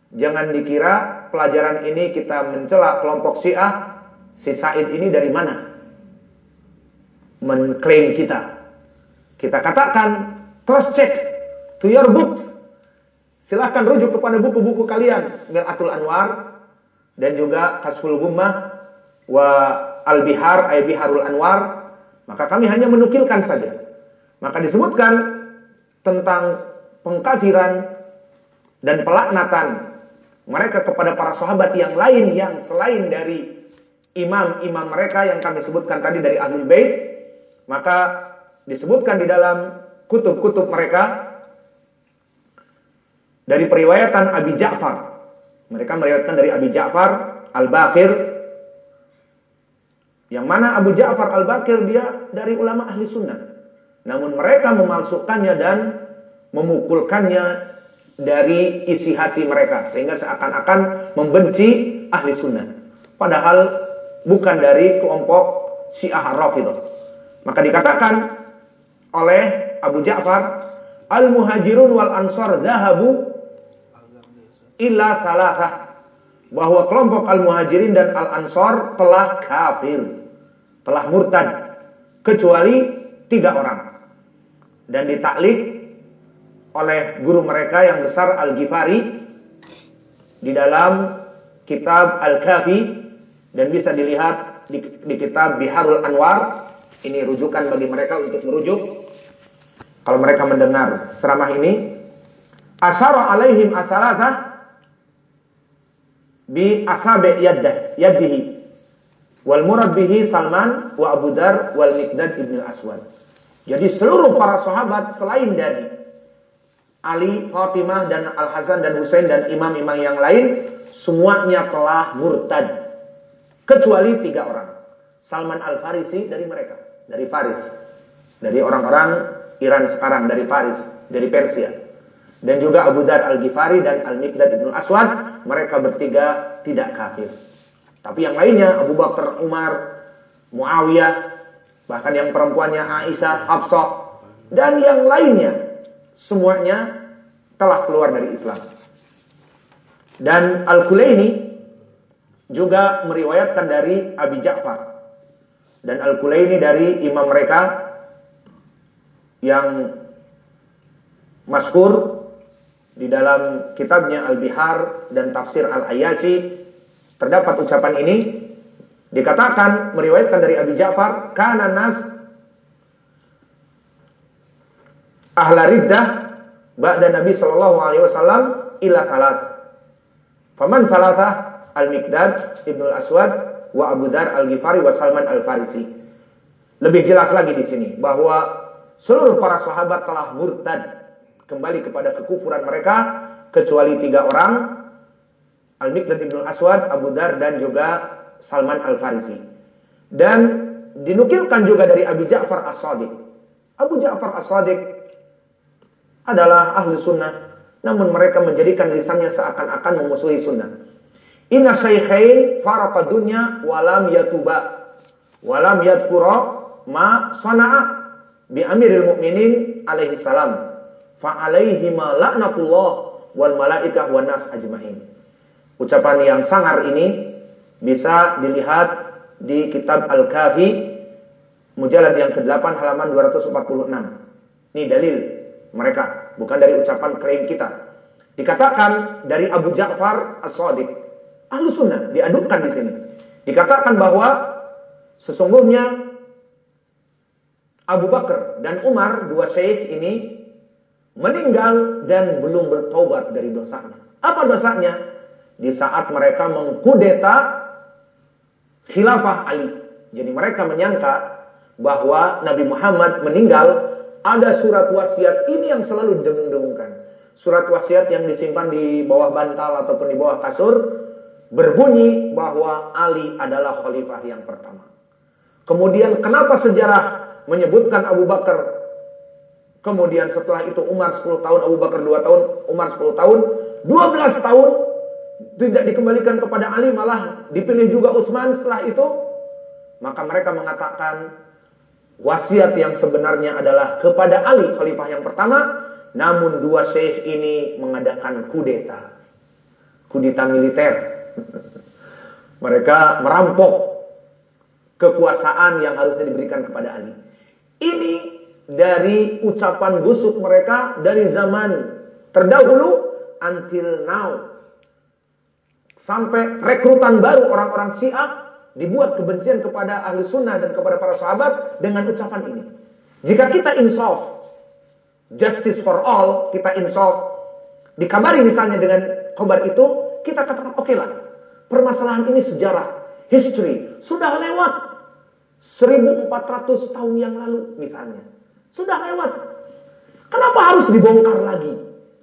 Jangan dikira pelajaran ini kita mencela kelompok Syiah, si Said ini dari mana? Mengklaim kita. Kita katakan, cross check to your books. Silahkan rujuk kepada buku-buku kalian. Mir'atul Anwar dan juga Kasful Gummah wa Al-Bihar, ay Biharul Anwar. Maka kami hanya menukilkan saja. Maka disebutkan tentang pengkafiran dan pelaknatan mereka kepada para sahabat yang lain yang selain dari imam-imam mereka yang kami sebutkan tadi dari Ahlul Bait maka disebutkan di dalam kutub-kutub mereka dari periwayatan Abi Ja'far. Mereka meriwayatkan dari Abi Ja'far Al-Baqir yang mana Abu Ja'far Al-Baqir dia dari ulama ahli sunnah. Namun mereka memalsukannya dan memukulkannya dari isi hati mereka sehingga seakan-akan membenci ahli sunnah. Padahal bukan dari kelompok Syiah Rafidah. Maka dikatakan oleh Abu Ja'far Al-Muhajirun wal Ansar zahabu illa thalathah bahwa kelompok al-muhajirin dan al-ansor telah kafir, telah murtad kecuali tiga orang. Dan ditaklik oleh guru mereka yang besar Al-Ghifari di dalam kitab Al-Kafi dan bisa dilihat di, di kitab Biharul Anwar. Ini rujukan bagi mereka untuk merujuk kalau mereka mendengar ceramah ini. Asyara alaihim asalatah bi asabi yaddah yadihi wal murad bihi Salman wa Abu Dar wal Miqdad ibn al-Aswad. Jadi seluruh para sahabat selain dari Ali, Fatimah dan Al-Hasan dan Husain dan imam-imam yang lain semuanya telah murtad kecuali tiga orang. Salman Al-Farisi dari mereka, dari Faris. Dari orang-orang Iran sekarang dari Faris, dari Persia dan juga Abu Dar Al-Ghifari dan Al-Miqdad Ibn Aswad, mereka bertiga tidak kafir. Tapi yang lainnya Abu Bakar, Umar, Muawiyah, bahkan yang perempuannya Aisyah, Hafsah, dan yang lainnya semuanya telah keluar dari Islam. Dan Al-Kulaini juga meriwayatkan dari Abi Ja'far. Dan Al-Kulaini dari imam mereka yang maskur di dalam kitabnya Al-Bihar dan tafsir Al-Ayyashi terdapat ucapan ini dikatakan meriwayatkan dari Abi Ja'far kana nas ahla riddah ba'da Nabi sallallahu alaihi wasallam ila salat. Faman salatah Al-Miqdad Ibnu Al-Aswad wa Abu Dar Al-Ghifari wa Salman Al-Farisi. Lebih jelas lagi di sini bahwa seluruh para sahabat telah murtad kembali kepada kekufuran mereka kecuali tiga orang Al-Miqdad Ibn Aswad, Abu Dar dan juga Salman Al-Farisi. Dan dinukilkan juga dari Abi Ja'far As-Sadiq. Abu Ja'far As-Sadiq adalah ahli sunnah, namun mereka menjadikan lisannya seakan-akan memusuhi sunnah. Inna syaikhain faraqa dunya walam yatuba walam yadkura ma sana'a bi amiril mu'minin alaihi salam fa alaihima laknatullah wal malaikah wan nas ajmain. Ucapan yang sangar ini bisa dilihat di kitab Al-Kafi mujallad yang ke-8 halaman 246. Ini dalil mereka, bukan dari ucapan klaim kita. Dikatakan dari Abu Ja'far As-Sadiq, ahlu sunnah, diadukkan di sini. Dikatakan bahwa sesungguhnya Abu Bakar dan Umar, dua syekh ini meninggal dan belum bertobat dari dosanya. Apa dosanya? Di saat mereka mengkudeta khilafah Ali. Jadi mereka menyangka bahwa Nabi Muhammad meninggal ada surat wasiat ini yang selalu didengung-dengungkan. Surat wasiat yang disimpan di bawah bantal ataupun di bawah kasur berbunyi bahwa Ali adalah khalifah yang pertama. Kemudian kenapa sejarah menyebutkan Abu Bakar Kemudian setelah itu Umar 10 tahun, Abu Bakar 2 tahun, Umar 10 tahun, 12 tahun tidak dikembalikan kepada Ali malah dipilih juga Utsman. Setelah itu maka mereka mengatakan wasiat yang sebenarnya adalah kepada Ali khalifah yang pertama. Namun dua syekh ini mengadakan kudeta kudeta militer. Mereka merampok kekuasaan yang harusnya diberikan kepada Ali. Ini dari ucapan busuk mereka dari zaman terdahulu until now. Sampai rekrutan baru orang-orang Syiah dibuat kebencian kepada ahli sunnah dan kepada para sahabat dengan ucapan ini. Jika kita insaf, justice for all, kita insaf, dikabari misalnya dengan kabar itu, kita katakan oke okay lah, permasalahan ini sejarah, history, sudah lewat 1400 tahun yang lalu misalnya. Sudah lewat. Kenapa harus dibongkar lagi?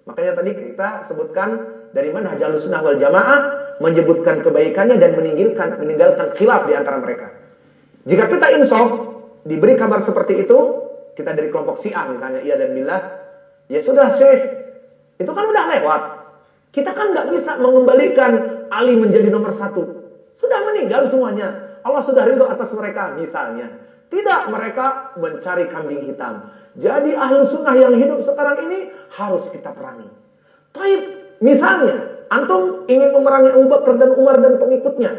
Makanya tadi kita sebutkan dari mana Jalus Sunnah wal Jamaah menyebutkan kebaikannya dan meninggalkan meninggalkan khilaf di antara mereka. Jika kita insaf diberi kabar seperti itu, kita dari kelompok Syiah misalnya, iya dan billah, ya sudah Syekh, itu kan udah lewat. Kita kan nggak bisa mengembalikan Ali menjadi nomor satu. Sudah meninggal semuanya. Allah sudah ridho atas mereka misalnya. Tidak mereka mencari kambing hitam. Jadi ahli sunnah yang hidup sekarang ini harus kita perangi. Taib, misalnya, antum ingin memerangi Abu Bakar dan Umar dan pengikutnya.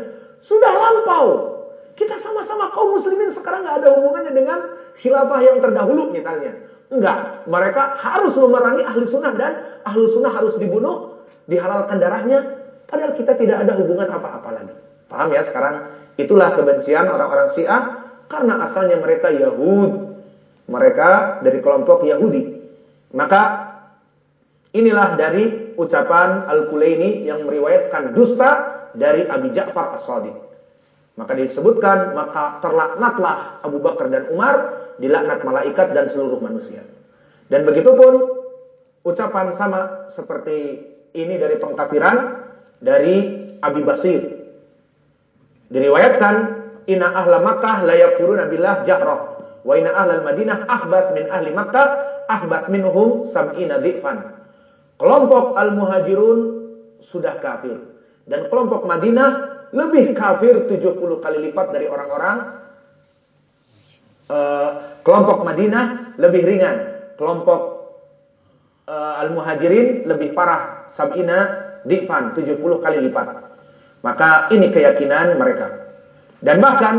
Sudah lampau. Kita sama-sama kaum muslimin sekarang nggak ada hubungannya dengan khilafah yang terdahulu misalnya. Enggak, mereka harus memerangi ahli sunnah dan ahli sunnah harus dibunuh, dihalalkan darahnya. Padahal kita tidak ada hubungan apa-apa lagi. Paham ya sekarang? Itulah kebencian orang-orang Syiah karena asalnya mereka Yahud mereka dari kelompok Yahudi. Maka inilah dari ucapan Al-Kulaini yang meriwayatkan dusta dari Abi Ja'far As-Sadiq. Maka disebutkan, maka terlaknatlah Abu Bakar dan Umar, dilaknat malaikat dan seluruh manusia. Dan begitu pun ucapan sama seperti ini dari pengkafiran dari Abi Basir. Diriwayatkan, Inna ahla Makkah layakfuruna billah jahroh. Wa inna ahlal Madinah ahbat min ahli Makkah ahbat minhum sam'ina dhi'fan. Kelompok Al-Muhajirun sudah kafir dan kelompok Madinah lebih kafir 70 kali lipat dari orang-orang uh, kelompok Madinah lebih ringan. Kelompok uh, Al-Muhajirin lebih parah sab'ina dhi'fan 70 kali lipat. Maka ini keyakinan mereka. Dan bahkan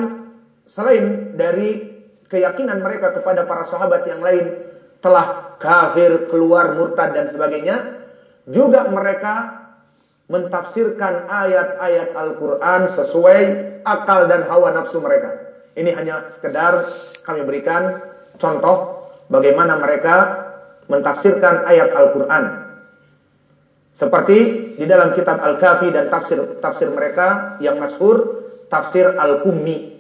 selain dari keyakinan mereka kepada para sahabat yang lain telah kafir, keluar, murtad dan sebagainya, juga mereka mentafsirkan ayat-ayat Al-Quran sesuai akal dan hawa nafsu mereka. Ini hanya sekedar kami berikan contoh bagaimana mereka mentafsirkan ayat Al-Quran. Seperti di dalam kitab Al-Kafi dan tafsir tafsir mereka yang masyhur tafsir Al-Kummi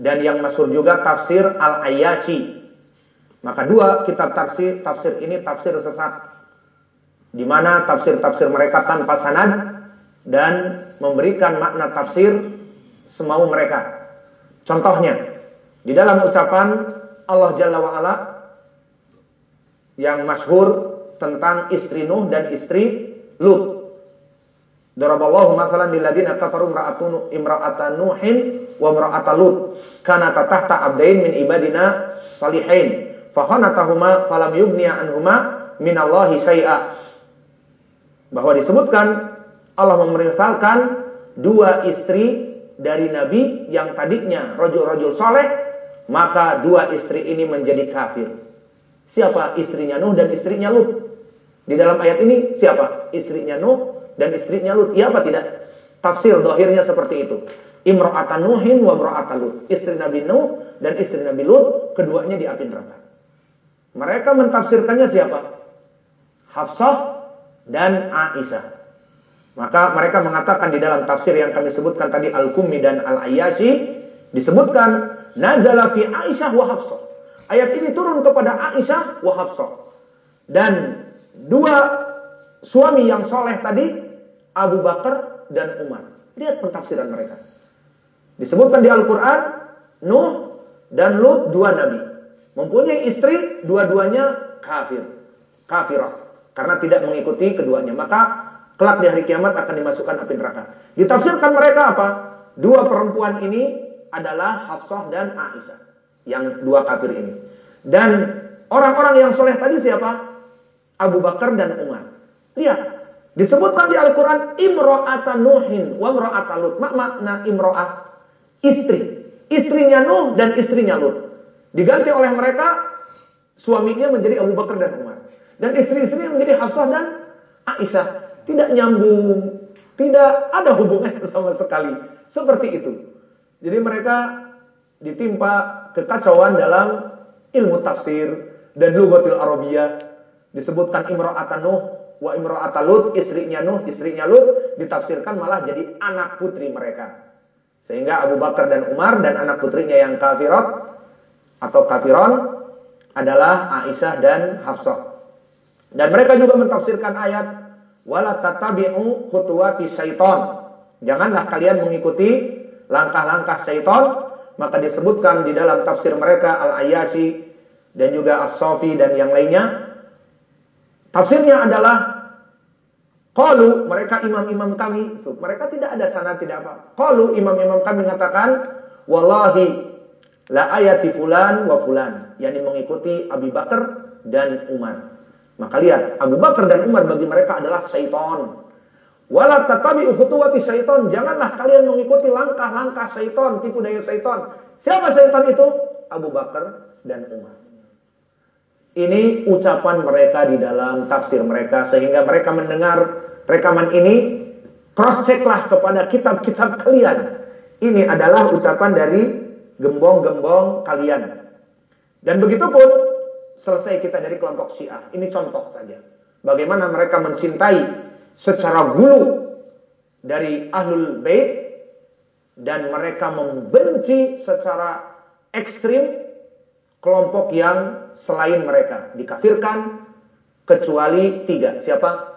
dan yang masyhur juga tafsir Al-Ayyashi. Maka dua kitab tafsir tafsir ini tafsir sesat. Di mana tafsir-tafsir mereka tanpa sanad dan memberikan makna tafsir semau mereka. Contohnya, di dalam ucapan Allah Jalla wa ala yang masyhur tentang istri Nuh dan istri Lut. Daraballahu mathalan lil ladzina kafaru imra'atan Nuhin wa imra'atan Lut kana tahta abdain min ibadina salihin fahanatahuma falam yugniya anhuma minallahi syai'a. Bahwa disebutkan Allah memerisalkan dua istri dari nabi yang tadinya rajul-rajul soleh maka dua istri ini menjadi kafir. Siapa? Istrinya Nuh dan istrinya Lut. Di dalam ayat ini siapa? Istrinya Nuh dan istrinya Lut. Iya apa tidak? Tafsir dohirnya seperti itu. Imra'atan Nuhin wa imra'atan Lut. Istri Nabi Nuh dan istri Nabi Lut, keduanya di api neraka. Mereka mentafsirkannya siapa? Hafsah dan Aisyah. Maka mereka mengatakan di dalam tafsir yang kami sebutkan tadi Al-Kummi dan Al-Ayyashi disebutkan nazala fi Aisyah wa Hafsah. Ayat ini turun kepada Aisyah wa Hafsah. Dan dua suami yang soleh tadi Abu Bakar dan Umar. Lihat pentafsiran mereka. Disebutkan di Al-Quran, Nuh dan Lut dua nabi. Mempunyai istri dua-duanya kafir, kafirah karena tidak mengikuti keduanya. Maka kelak di hari kiamat akan dimasukkan api neraka. Ditafsirkan mereka apa? Dua perempuan ini adalah Hafsah dan Aisyah. Yang dua kafir ini. Dan orang-orang yang soleh tadi siapa? Abu Bakar dan Umar. Lihat. Disebutkan di Al-Quran Imro'ata Nuhin wa Imro'ata Lut. Makna Imro'ah istri. Istrinya Nuh dan istrinya Lut. Diganti oleh mereka suaminya menjadi Abu Bakar dan Umar. Dan istri-istrinya menjadi Hafsah dan Aisyah. Tidak nyambung. Tidak ada hubungannya sama sekali. Seperti itu. Jadi mereka ditimpa kekacauan dalam ilmu tafsir dan lugatil Arabiyah. Disebutkan Imra'atan Nuh wa Imra'atan Lut, istrinya Nuh, istrinya Lut ditafsirkan malah jadi anak putri mereka. Sehingga Abu Bakar dan Umar dan anak putrinya yang kafirat atau kafiron adalah Aisyah dan Hafsah. Dan mereka juga mentafsirkan ayat wala tatabi'u khutuwati syaiton. Janganlah kalian mengikuti langkah-langkah syaiton, maka disebutkan di dalam tafsir mereka Al-Ayyashi dan juga As-Safi dan yang lainnya. Tafsirnya adalah Qalu mereka imam-imam kami, so, mereka tidak ada sana tidak apa. Qalu imam-imam kami mengatakan wallahi la ayati fulan wa fulan, yakni mengikuti Abi Bakar dan Umar. Maka lihat, Abu Bakar dan Umar bagi mereka adalah syaitan. Wala tatabi khutuwati syaitan. Janganlah kalian mengikuti langkah-langkah syaitan, tipu daya syaitan. Siapa syaitan itu? Abu Bakar dan Umar. Ini ucapan mereka di dalam tafsir mereka sehingga mereka mendengar rekaman ini cross checklah kepada kitab-kitab kalian. Ini adalah ucapan dari gembong-gembong kalian. Dan begitu pun selesai kita dari kelompok Syiah. Ini contoh saja. Bagaimana mereka mencintai secara gulu dari Ahlul Bait dan mereka membenci secara ekstrim kelompok yang selain mereka dikafirkan kecuali tiga. Siapa?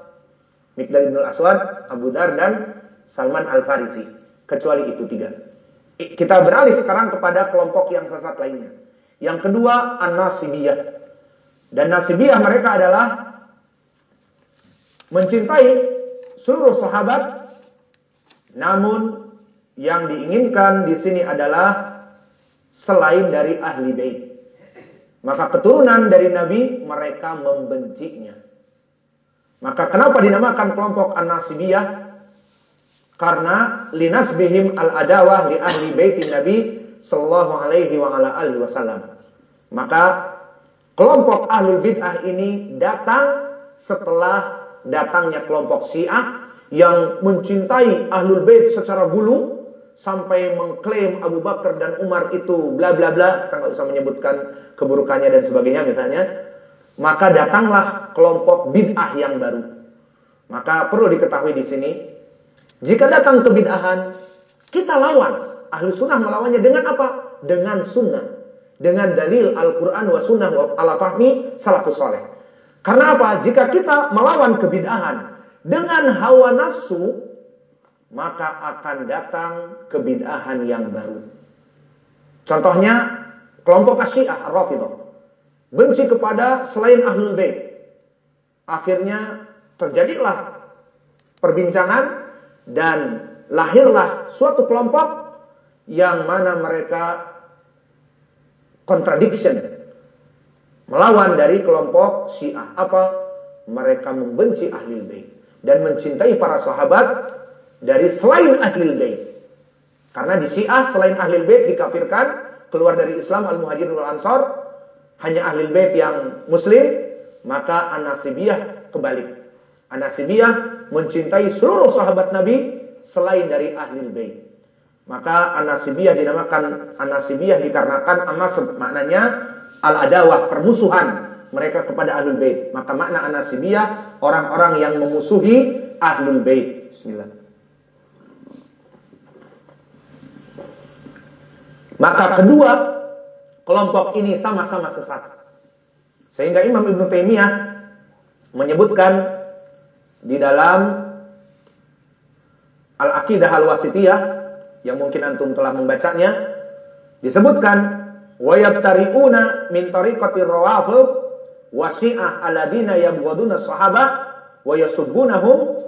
Mikdad bin Aswad, Abu Dar dan Salman Al Farisi. Kecuali itu tiga. Kita beralih sekarang kepada kelompok yang sesat lainnya. Yang kedua, An-Nasibiyah. Dan nasibiyah mereka adalah mencintai seluruh sahabat namun yang diinginkan di sini adalah selain dari ahli bait. Maka keturunan dari Nabi mereka membencinya. Maka kenapa dinamakan kelompok An-Nasibiyah? Karena linasbihim al-adawah li ahli baitin Nabi sallallahu alaihi wa ala alihi wasallam. Maka Kelompok ahlul bid'ah ini datang setelah datangnya kelompok syiah yang mencintai ahlul bait secara bulu sampai mengklaim Abu Bakar dan Umar itu bla bla bla. Kita nggak usah menyebutkan keburukannya dan sebagainya misalnya. Maka datanglah kelompok bid'ah yang baru. Maka perlu diketahui di sini jika datang kebid'ahan kita lawan ahli sunnah melawannya dengan apa dengan sunnah dengan dalil Al-Quran wa sunnah wa ala fahmi salafus soleh. Karena apa? Jika kita melawan kebid'ahan dengan hawa nafsu, maka akan datang kebid'ahan yang baru. Contohnya, kelompok Asyiah, Rafidah. Benci kepada selain Ahlul Bait. Akhirnya terjadilah perbincangan dan lahirlah suatu kelompok yang mana mereka contradiction. Melawan dari kelompok Syiah. Apa? Mereka membenci ahli bait dan mencintai para sahabat dari selain ahli bait. Karena di Syiah selain ahli bait dikafirkan, keluar dari Islam al-Muhajirin wal Ansar, hanya ahli bait yang muslim, maka An-Nasibiyah kebalik. An-Nasibiyah mencintai seluruh sahabat Nabi selain dari ahli bait. Maka An-Nasibiyah dinamakan An-Nasibiyah dikarenakan An-Nasib maknanya al-adawah, permusuhan mereka kepada Ahlul Bait. Maka makna An-Nasibiyah orang-orang yang memusuhi Ahlul Bait. Bismillah. Maka kedua kelompok ini sama-sama sesat. Sehingga Imam Ibn Taimiyah menyebutkan di dalam Al-Aqidah Al-Wasitiyah yang mungkin antum telah membacanya disebutkan wa yabtari'una min tariqati rawafid wa syi'ah alladina yabghaduna sahabah wa yasubbunahum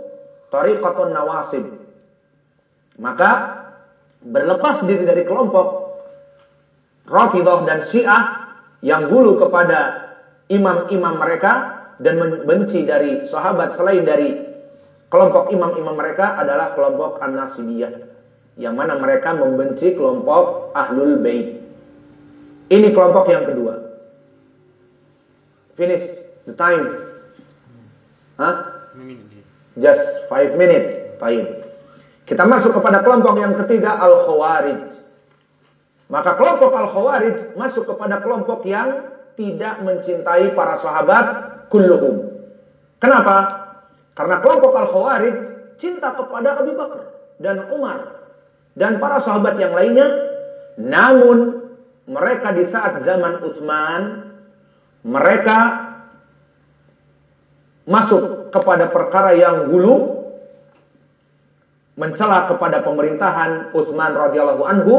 tariqatun nawasib. Maka berlepas diri dari kelompok Rafidah dan Syiah yang gulu kepada imam-imam mereka dan membenci dari sahabat selain dari kelompok imam-imam mereka adalah kelompok An-Nasibiyah yang mana mereka membenci kelompok Ahlul Bait. Ini kelompok yang kedua. Finish the time. Hah? Just five minutes. Taib. Kita masuk kepada kelompok yang ketiga Al-Khawarij. Maka kelompok Al-Khawarij masuk kepada kelompok yang tidak mencintai para sahabat kulluhum. Kenapa? Karena kelompok Al-Khawarij cinta kepada Abu Bakar dan Umar dan para sahabat yang lainnya. Namun mereka di saat zaman Utsman mereka masuk kepada perkara yang gulu mencela kepada pemerintahan Utsman radhiyallahu anhu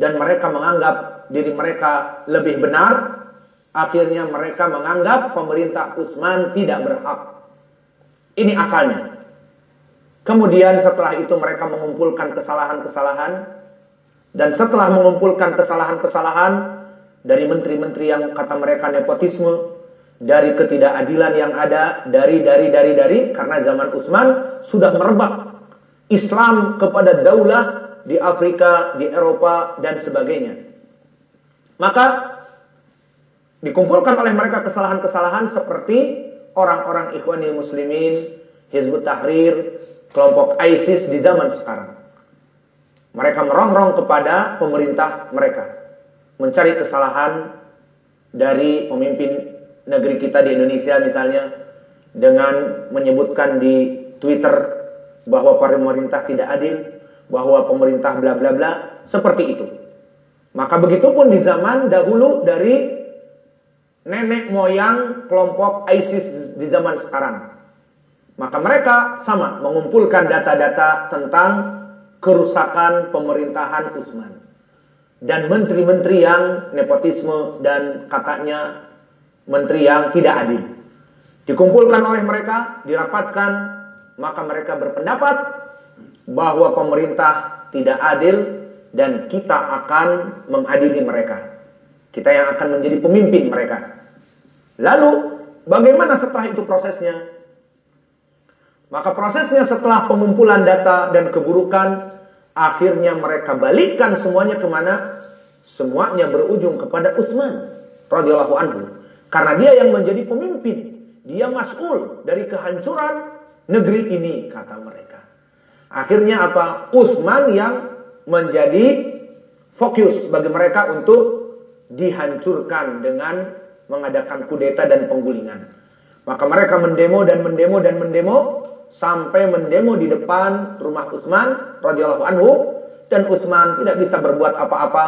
dan mereka menganggap diri mereka lebih benar akhirnya mereka menganggap pemerintah Utsman tidak berhak. Ini asalnya. Kemudian setelah itu mereka mengumpulkan kesalahan-kesalahan. Dan setelah mengumpulkan kesalahan-kesalahan dari menteri-menteri yang kata mereka nepotisme dari ketidakadilan yang ada dari dari dari dari karena zaman Utsman sudah merebak Islam kepada daulah di Afrika, di Eropa dan sebagainya. Maka dikumpulkan oleh mereka kesalahan-kesalahan seperti orang-orang Ikhwanil Muslimin, Hizbut Tahrir, kelompok ISIS di zaman sekarang. Mereka merongrong kepada pemerintah mereka, mencari kesalahan dari pemimpin negeri kita di Indonesia misalnya dengan menyebutkan di Twitter bahwa pemerintah tidak adil, bahwa pemerintah bla bla bla, seperti itu. Maka begitupun di zaman dahulu dari nenek moyang kelompok ISIS di zaman sekarang. Maka mereka sama mengumpulkan data-data tentang kerusakan pemerintahan Utsman dan menteri-menteri yang nepotisme dan katanya menteri yang tidak adil. Dikumpulkan oleh mereka, dirapatkan, maka mereka berpendapat bahwa pemerintah tidak adil dan kita akan mengadili mereka. Kita yang akan menjadi pemimpin mereka. Lalu, bagaimana setelah itu prosesnya? Maka prosesnya setelah pengumpulan data dan keburukan, akhirnya mereka balikkan semuanya ke mana? Semuanya berujung kepada Utsman radhiyallahu anhu. Karena dia yang menjadi pemimpin. Dia mas'ul dari kehancuran negeri ini, kata mereka. Akhirnya apa? Utsman yang menjadi fokus bagi mereka untuk dihancurkan dengan mengadakan kudeta dan penggulingan. Maka mereka mendemo dan mendemo dan mendemo sampai mendemo di depan rumah Utsman radhiyallahu anhu dan Utsman tidak bisa berbuat apa-apa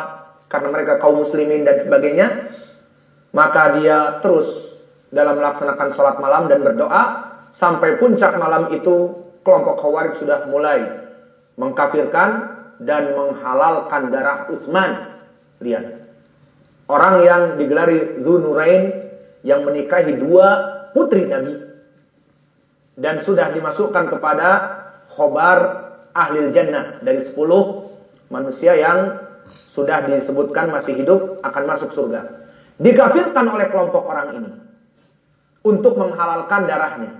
karena mereka kaum muslimin dan sebagainya maka dia terus dalam melaksanakan sholat malam dan berdoa sampai puncak malam itu kelompok Khawarij sudah mulai mengkafirkan dan menghalalkan darah Utsman. Lihat. Orang yang digelari Zunurain yang menikahi dua putri Nabi dan sudah dimasukkan kepada khobar ahli jannah dari sepuluh manusia yang sudah disebutkan masih hidup akan masuk surga dikafirkan oleh kelompok orang ini untuk menghalalkan darahnya.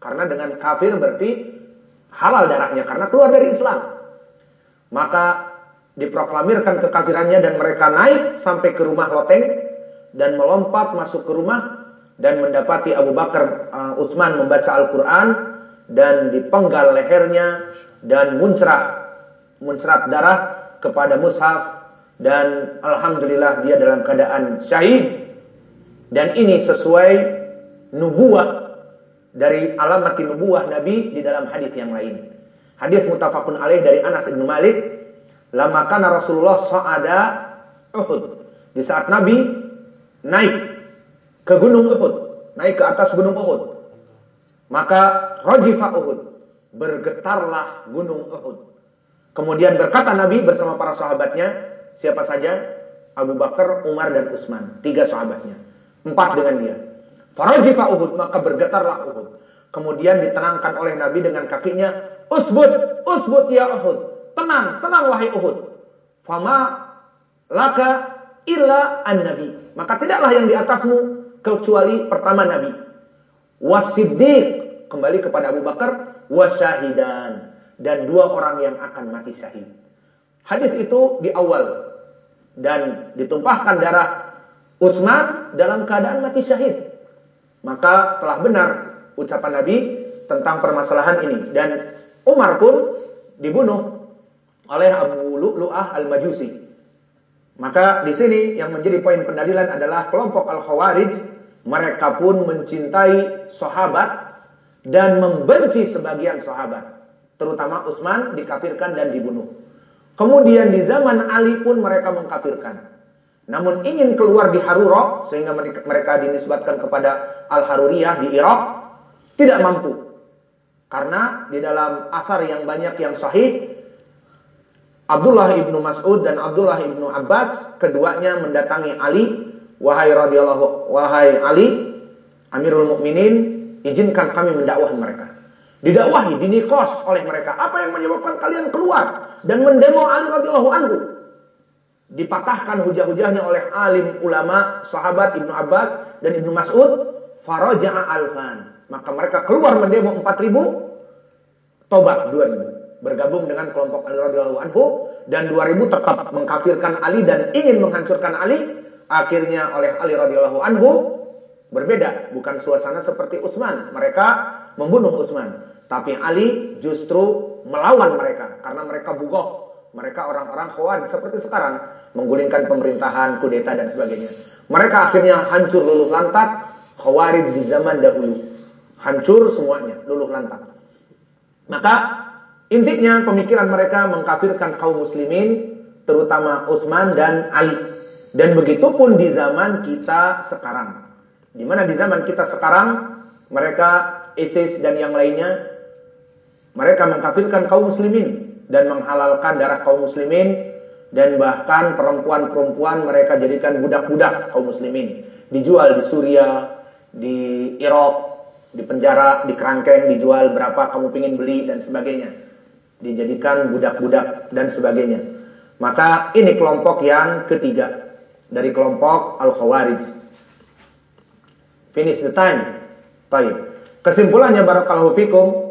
Karena dengan kafir berarti halal darahnya karena keluar dari Islam. Maka diproklamirkan kekafirannya dan mereka naik sampai ke rumah loteng dan melompat masuk ke rumah dan mendapati Abu Bakar uh, Utsman membaca Al-Qur'an dan dipenggal lehernya dan muncrat muncrat darah kepada mushaf dan alhamdulillah dia dalam keadaan syahid dan ini sesuai nubuah dari alamat nubuah Nabi di dalam hadis yang lain. Hadis mutafakun alaih dari Anas bin Malik, lama kana Rasulullah sa'ada Uhud. Di saat Nabi naik ke gunung Uhud, naik ke atas gunung Uhud. Maka rajifa Uhud, bergetarlah gunung Uhud. Kemudian berkata Nabi bersama para sahabatnya, Siapa saja? Abu Bakar, Umar dan Utsman, tiga sahabatnya. Empat dengan dia. Farajifa Uhud, maka bergetarlah Uhud. Kemudian ditenangkan oleh Nabi dengan kakinya, Usbud, usbud ya Uhud. Tenang, tenang wahai Uhud. Fama laka illa an-nabi. Maka tidaklah yang di atasmu kecuali pertama Nabi. Wasiddiq, kembali kepada Abu Bakar, wasyahidan. Dan dua orang yang akan mati syahid. Hadis itu di awal. Dan ditumpahkan darah Utsman dalam keadaan mati syahid. Maka telah benar ucapan Nabi tentang permasalahan ini. Dan Umar pun dibunuh oleh Abu Lu'lu'ah al-Majusi. Maka di sini yang menjadi poin pendalilan adalah kelompok Al-Khawarij. Mereka pun mencintai sahabat dan membenci sebagian sahabat terutama Utsman dikafirkan dan dibunuh. Kemudian di zaman Ali pun mereka mengkafirkan. Namun ingin keluar di Haruro sehingga mereka dinisbatkan kepada Al-Haruriyah di Irak tidak mampu. Karena di dalam asar yang banyak yang sahih Abdullah ibnu Mas'ud dan Abdullah ibnu Abbas keduanya mendatangi Ali, wahai radhiyallahu wahai Ali, Amirul Mukminin, izinkan kami mendakwah mereka didakwahi, dinikos oleh mereka. Apa yang menyebabkan kalian keluar dan mendemo Ali radhiyallahu anhu? Dipatahkan hujah-hujahnya oleh alim ulama sahabat Ibnu Abbas dan Ibnu Mas'ud, faraja'a alfan. Maka mereka keluar mendemo 4000, tobat 2000. Bergabung dengan kelompok Ali radhiyallahu anhu dan 2000 tetap mengkafirkan Ali dan ingin menghancurkan Ali. Akhirnya oleh Ali radhiyallahu anhu berbeda, bukan suasana seperti Utsman. Mereka membunuh Utsman. Tapi Ali justru melawan mereka karena mereka bugoh. Mereka orang-orang khawarij seperti sekarang menggulingkan pemerintahan, kudeta dan sebagainya. Mereka akhirnya hancur luluh lantak khawarij di zaman dahulu. Hancur semuanya, luluh lantak. Maka intinya pemikiran mereka mengkafirkan kaum muslimin terutama Utsman dan Ali. Dan begitu pun di zaman kita sekarang. Di mana di zaman kita sekarang mereka ISIS dan yang lainnya mereka mengkafirkan kaum muslimin dan menghalalkan darah kaum muslimin dan bahkan perempuan-perempuan mereka jadikan budak-budak kaum muslimin. Dijual di Suria, di Irak, di penjara, di kerangkeng, dijual berapa kamu pingin beli dan sebagainya. Dijadikan budak-budak dan sebagainya. Maka ini kelompok yang ketiga dari kelompok Al-Khawarij. Finish the time. Baik. Kesimpulannya barakallahu fikum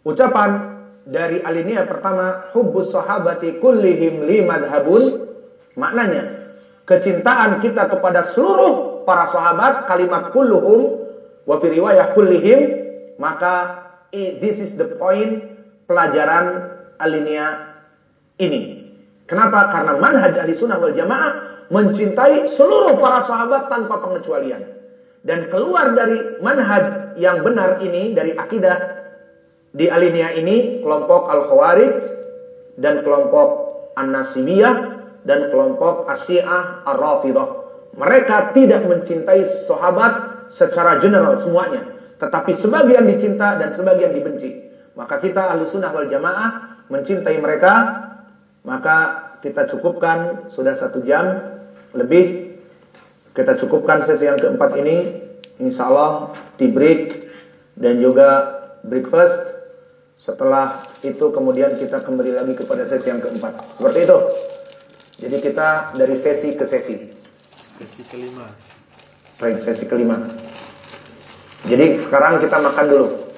Ucapan dari alinea pertama hubbus sahabati kullihim li madhabun maknanya kecintaan kita kepada seluruh para sahabat kalimat kulluhum wa fi riwayah kullihim maka this is the point pelajaran alinea ini. Kenapa? Karena manhaj ahli sunnah wal jamaah mencintai seluruh para sahabat tanpa pengecualian. Dan keluar dari manhaj yang benar ini, dari akidah di alinea ini kelompok Al-Khawarij dan kelompok An-Nasibiyah dan kelompok Asyiah Ar-Rafidah. Mereka tidak mencintai sahabat secara general semuanya, tetapi sebagian dicinta dan sebagian dibenci. Maka kita ahli sunnah wal jamaah mencintai mereka, maka kita cukupkan sudah satu jam lebih. Kita cukupkan sesi yang keempat ini, insya Allah di break dan juga breakfast setelah itu kemudian kita kembali lagi kepada sesi yang keempat. Seperti itu. Jadi kita dari sesi ke sesi. Sesi kelima. Baik, sesi kelima. Jadi sekarang kita makan dulu.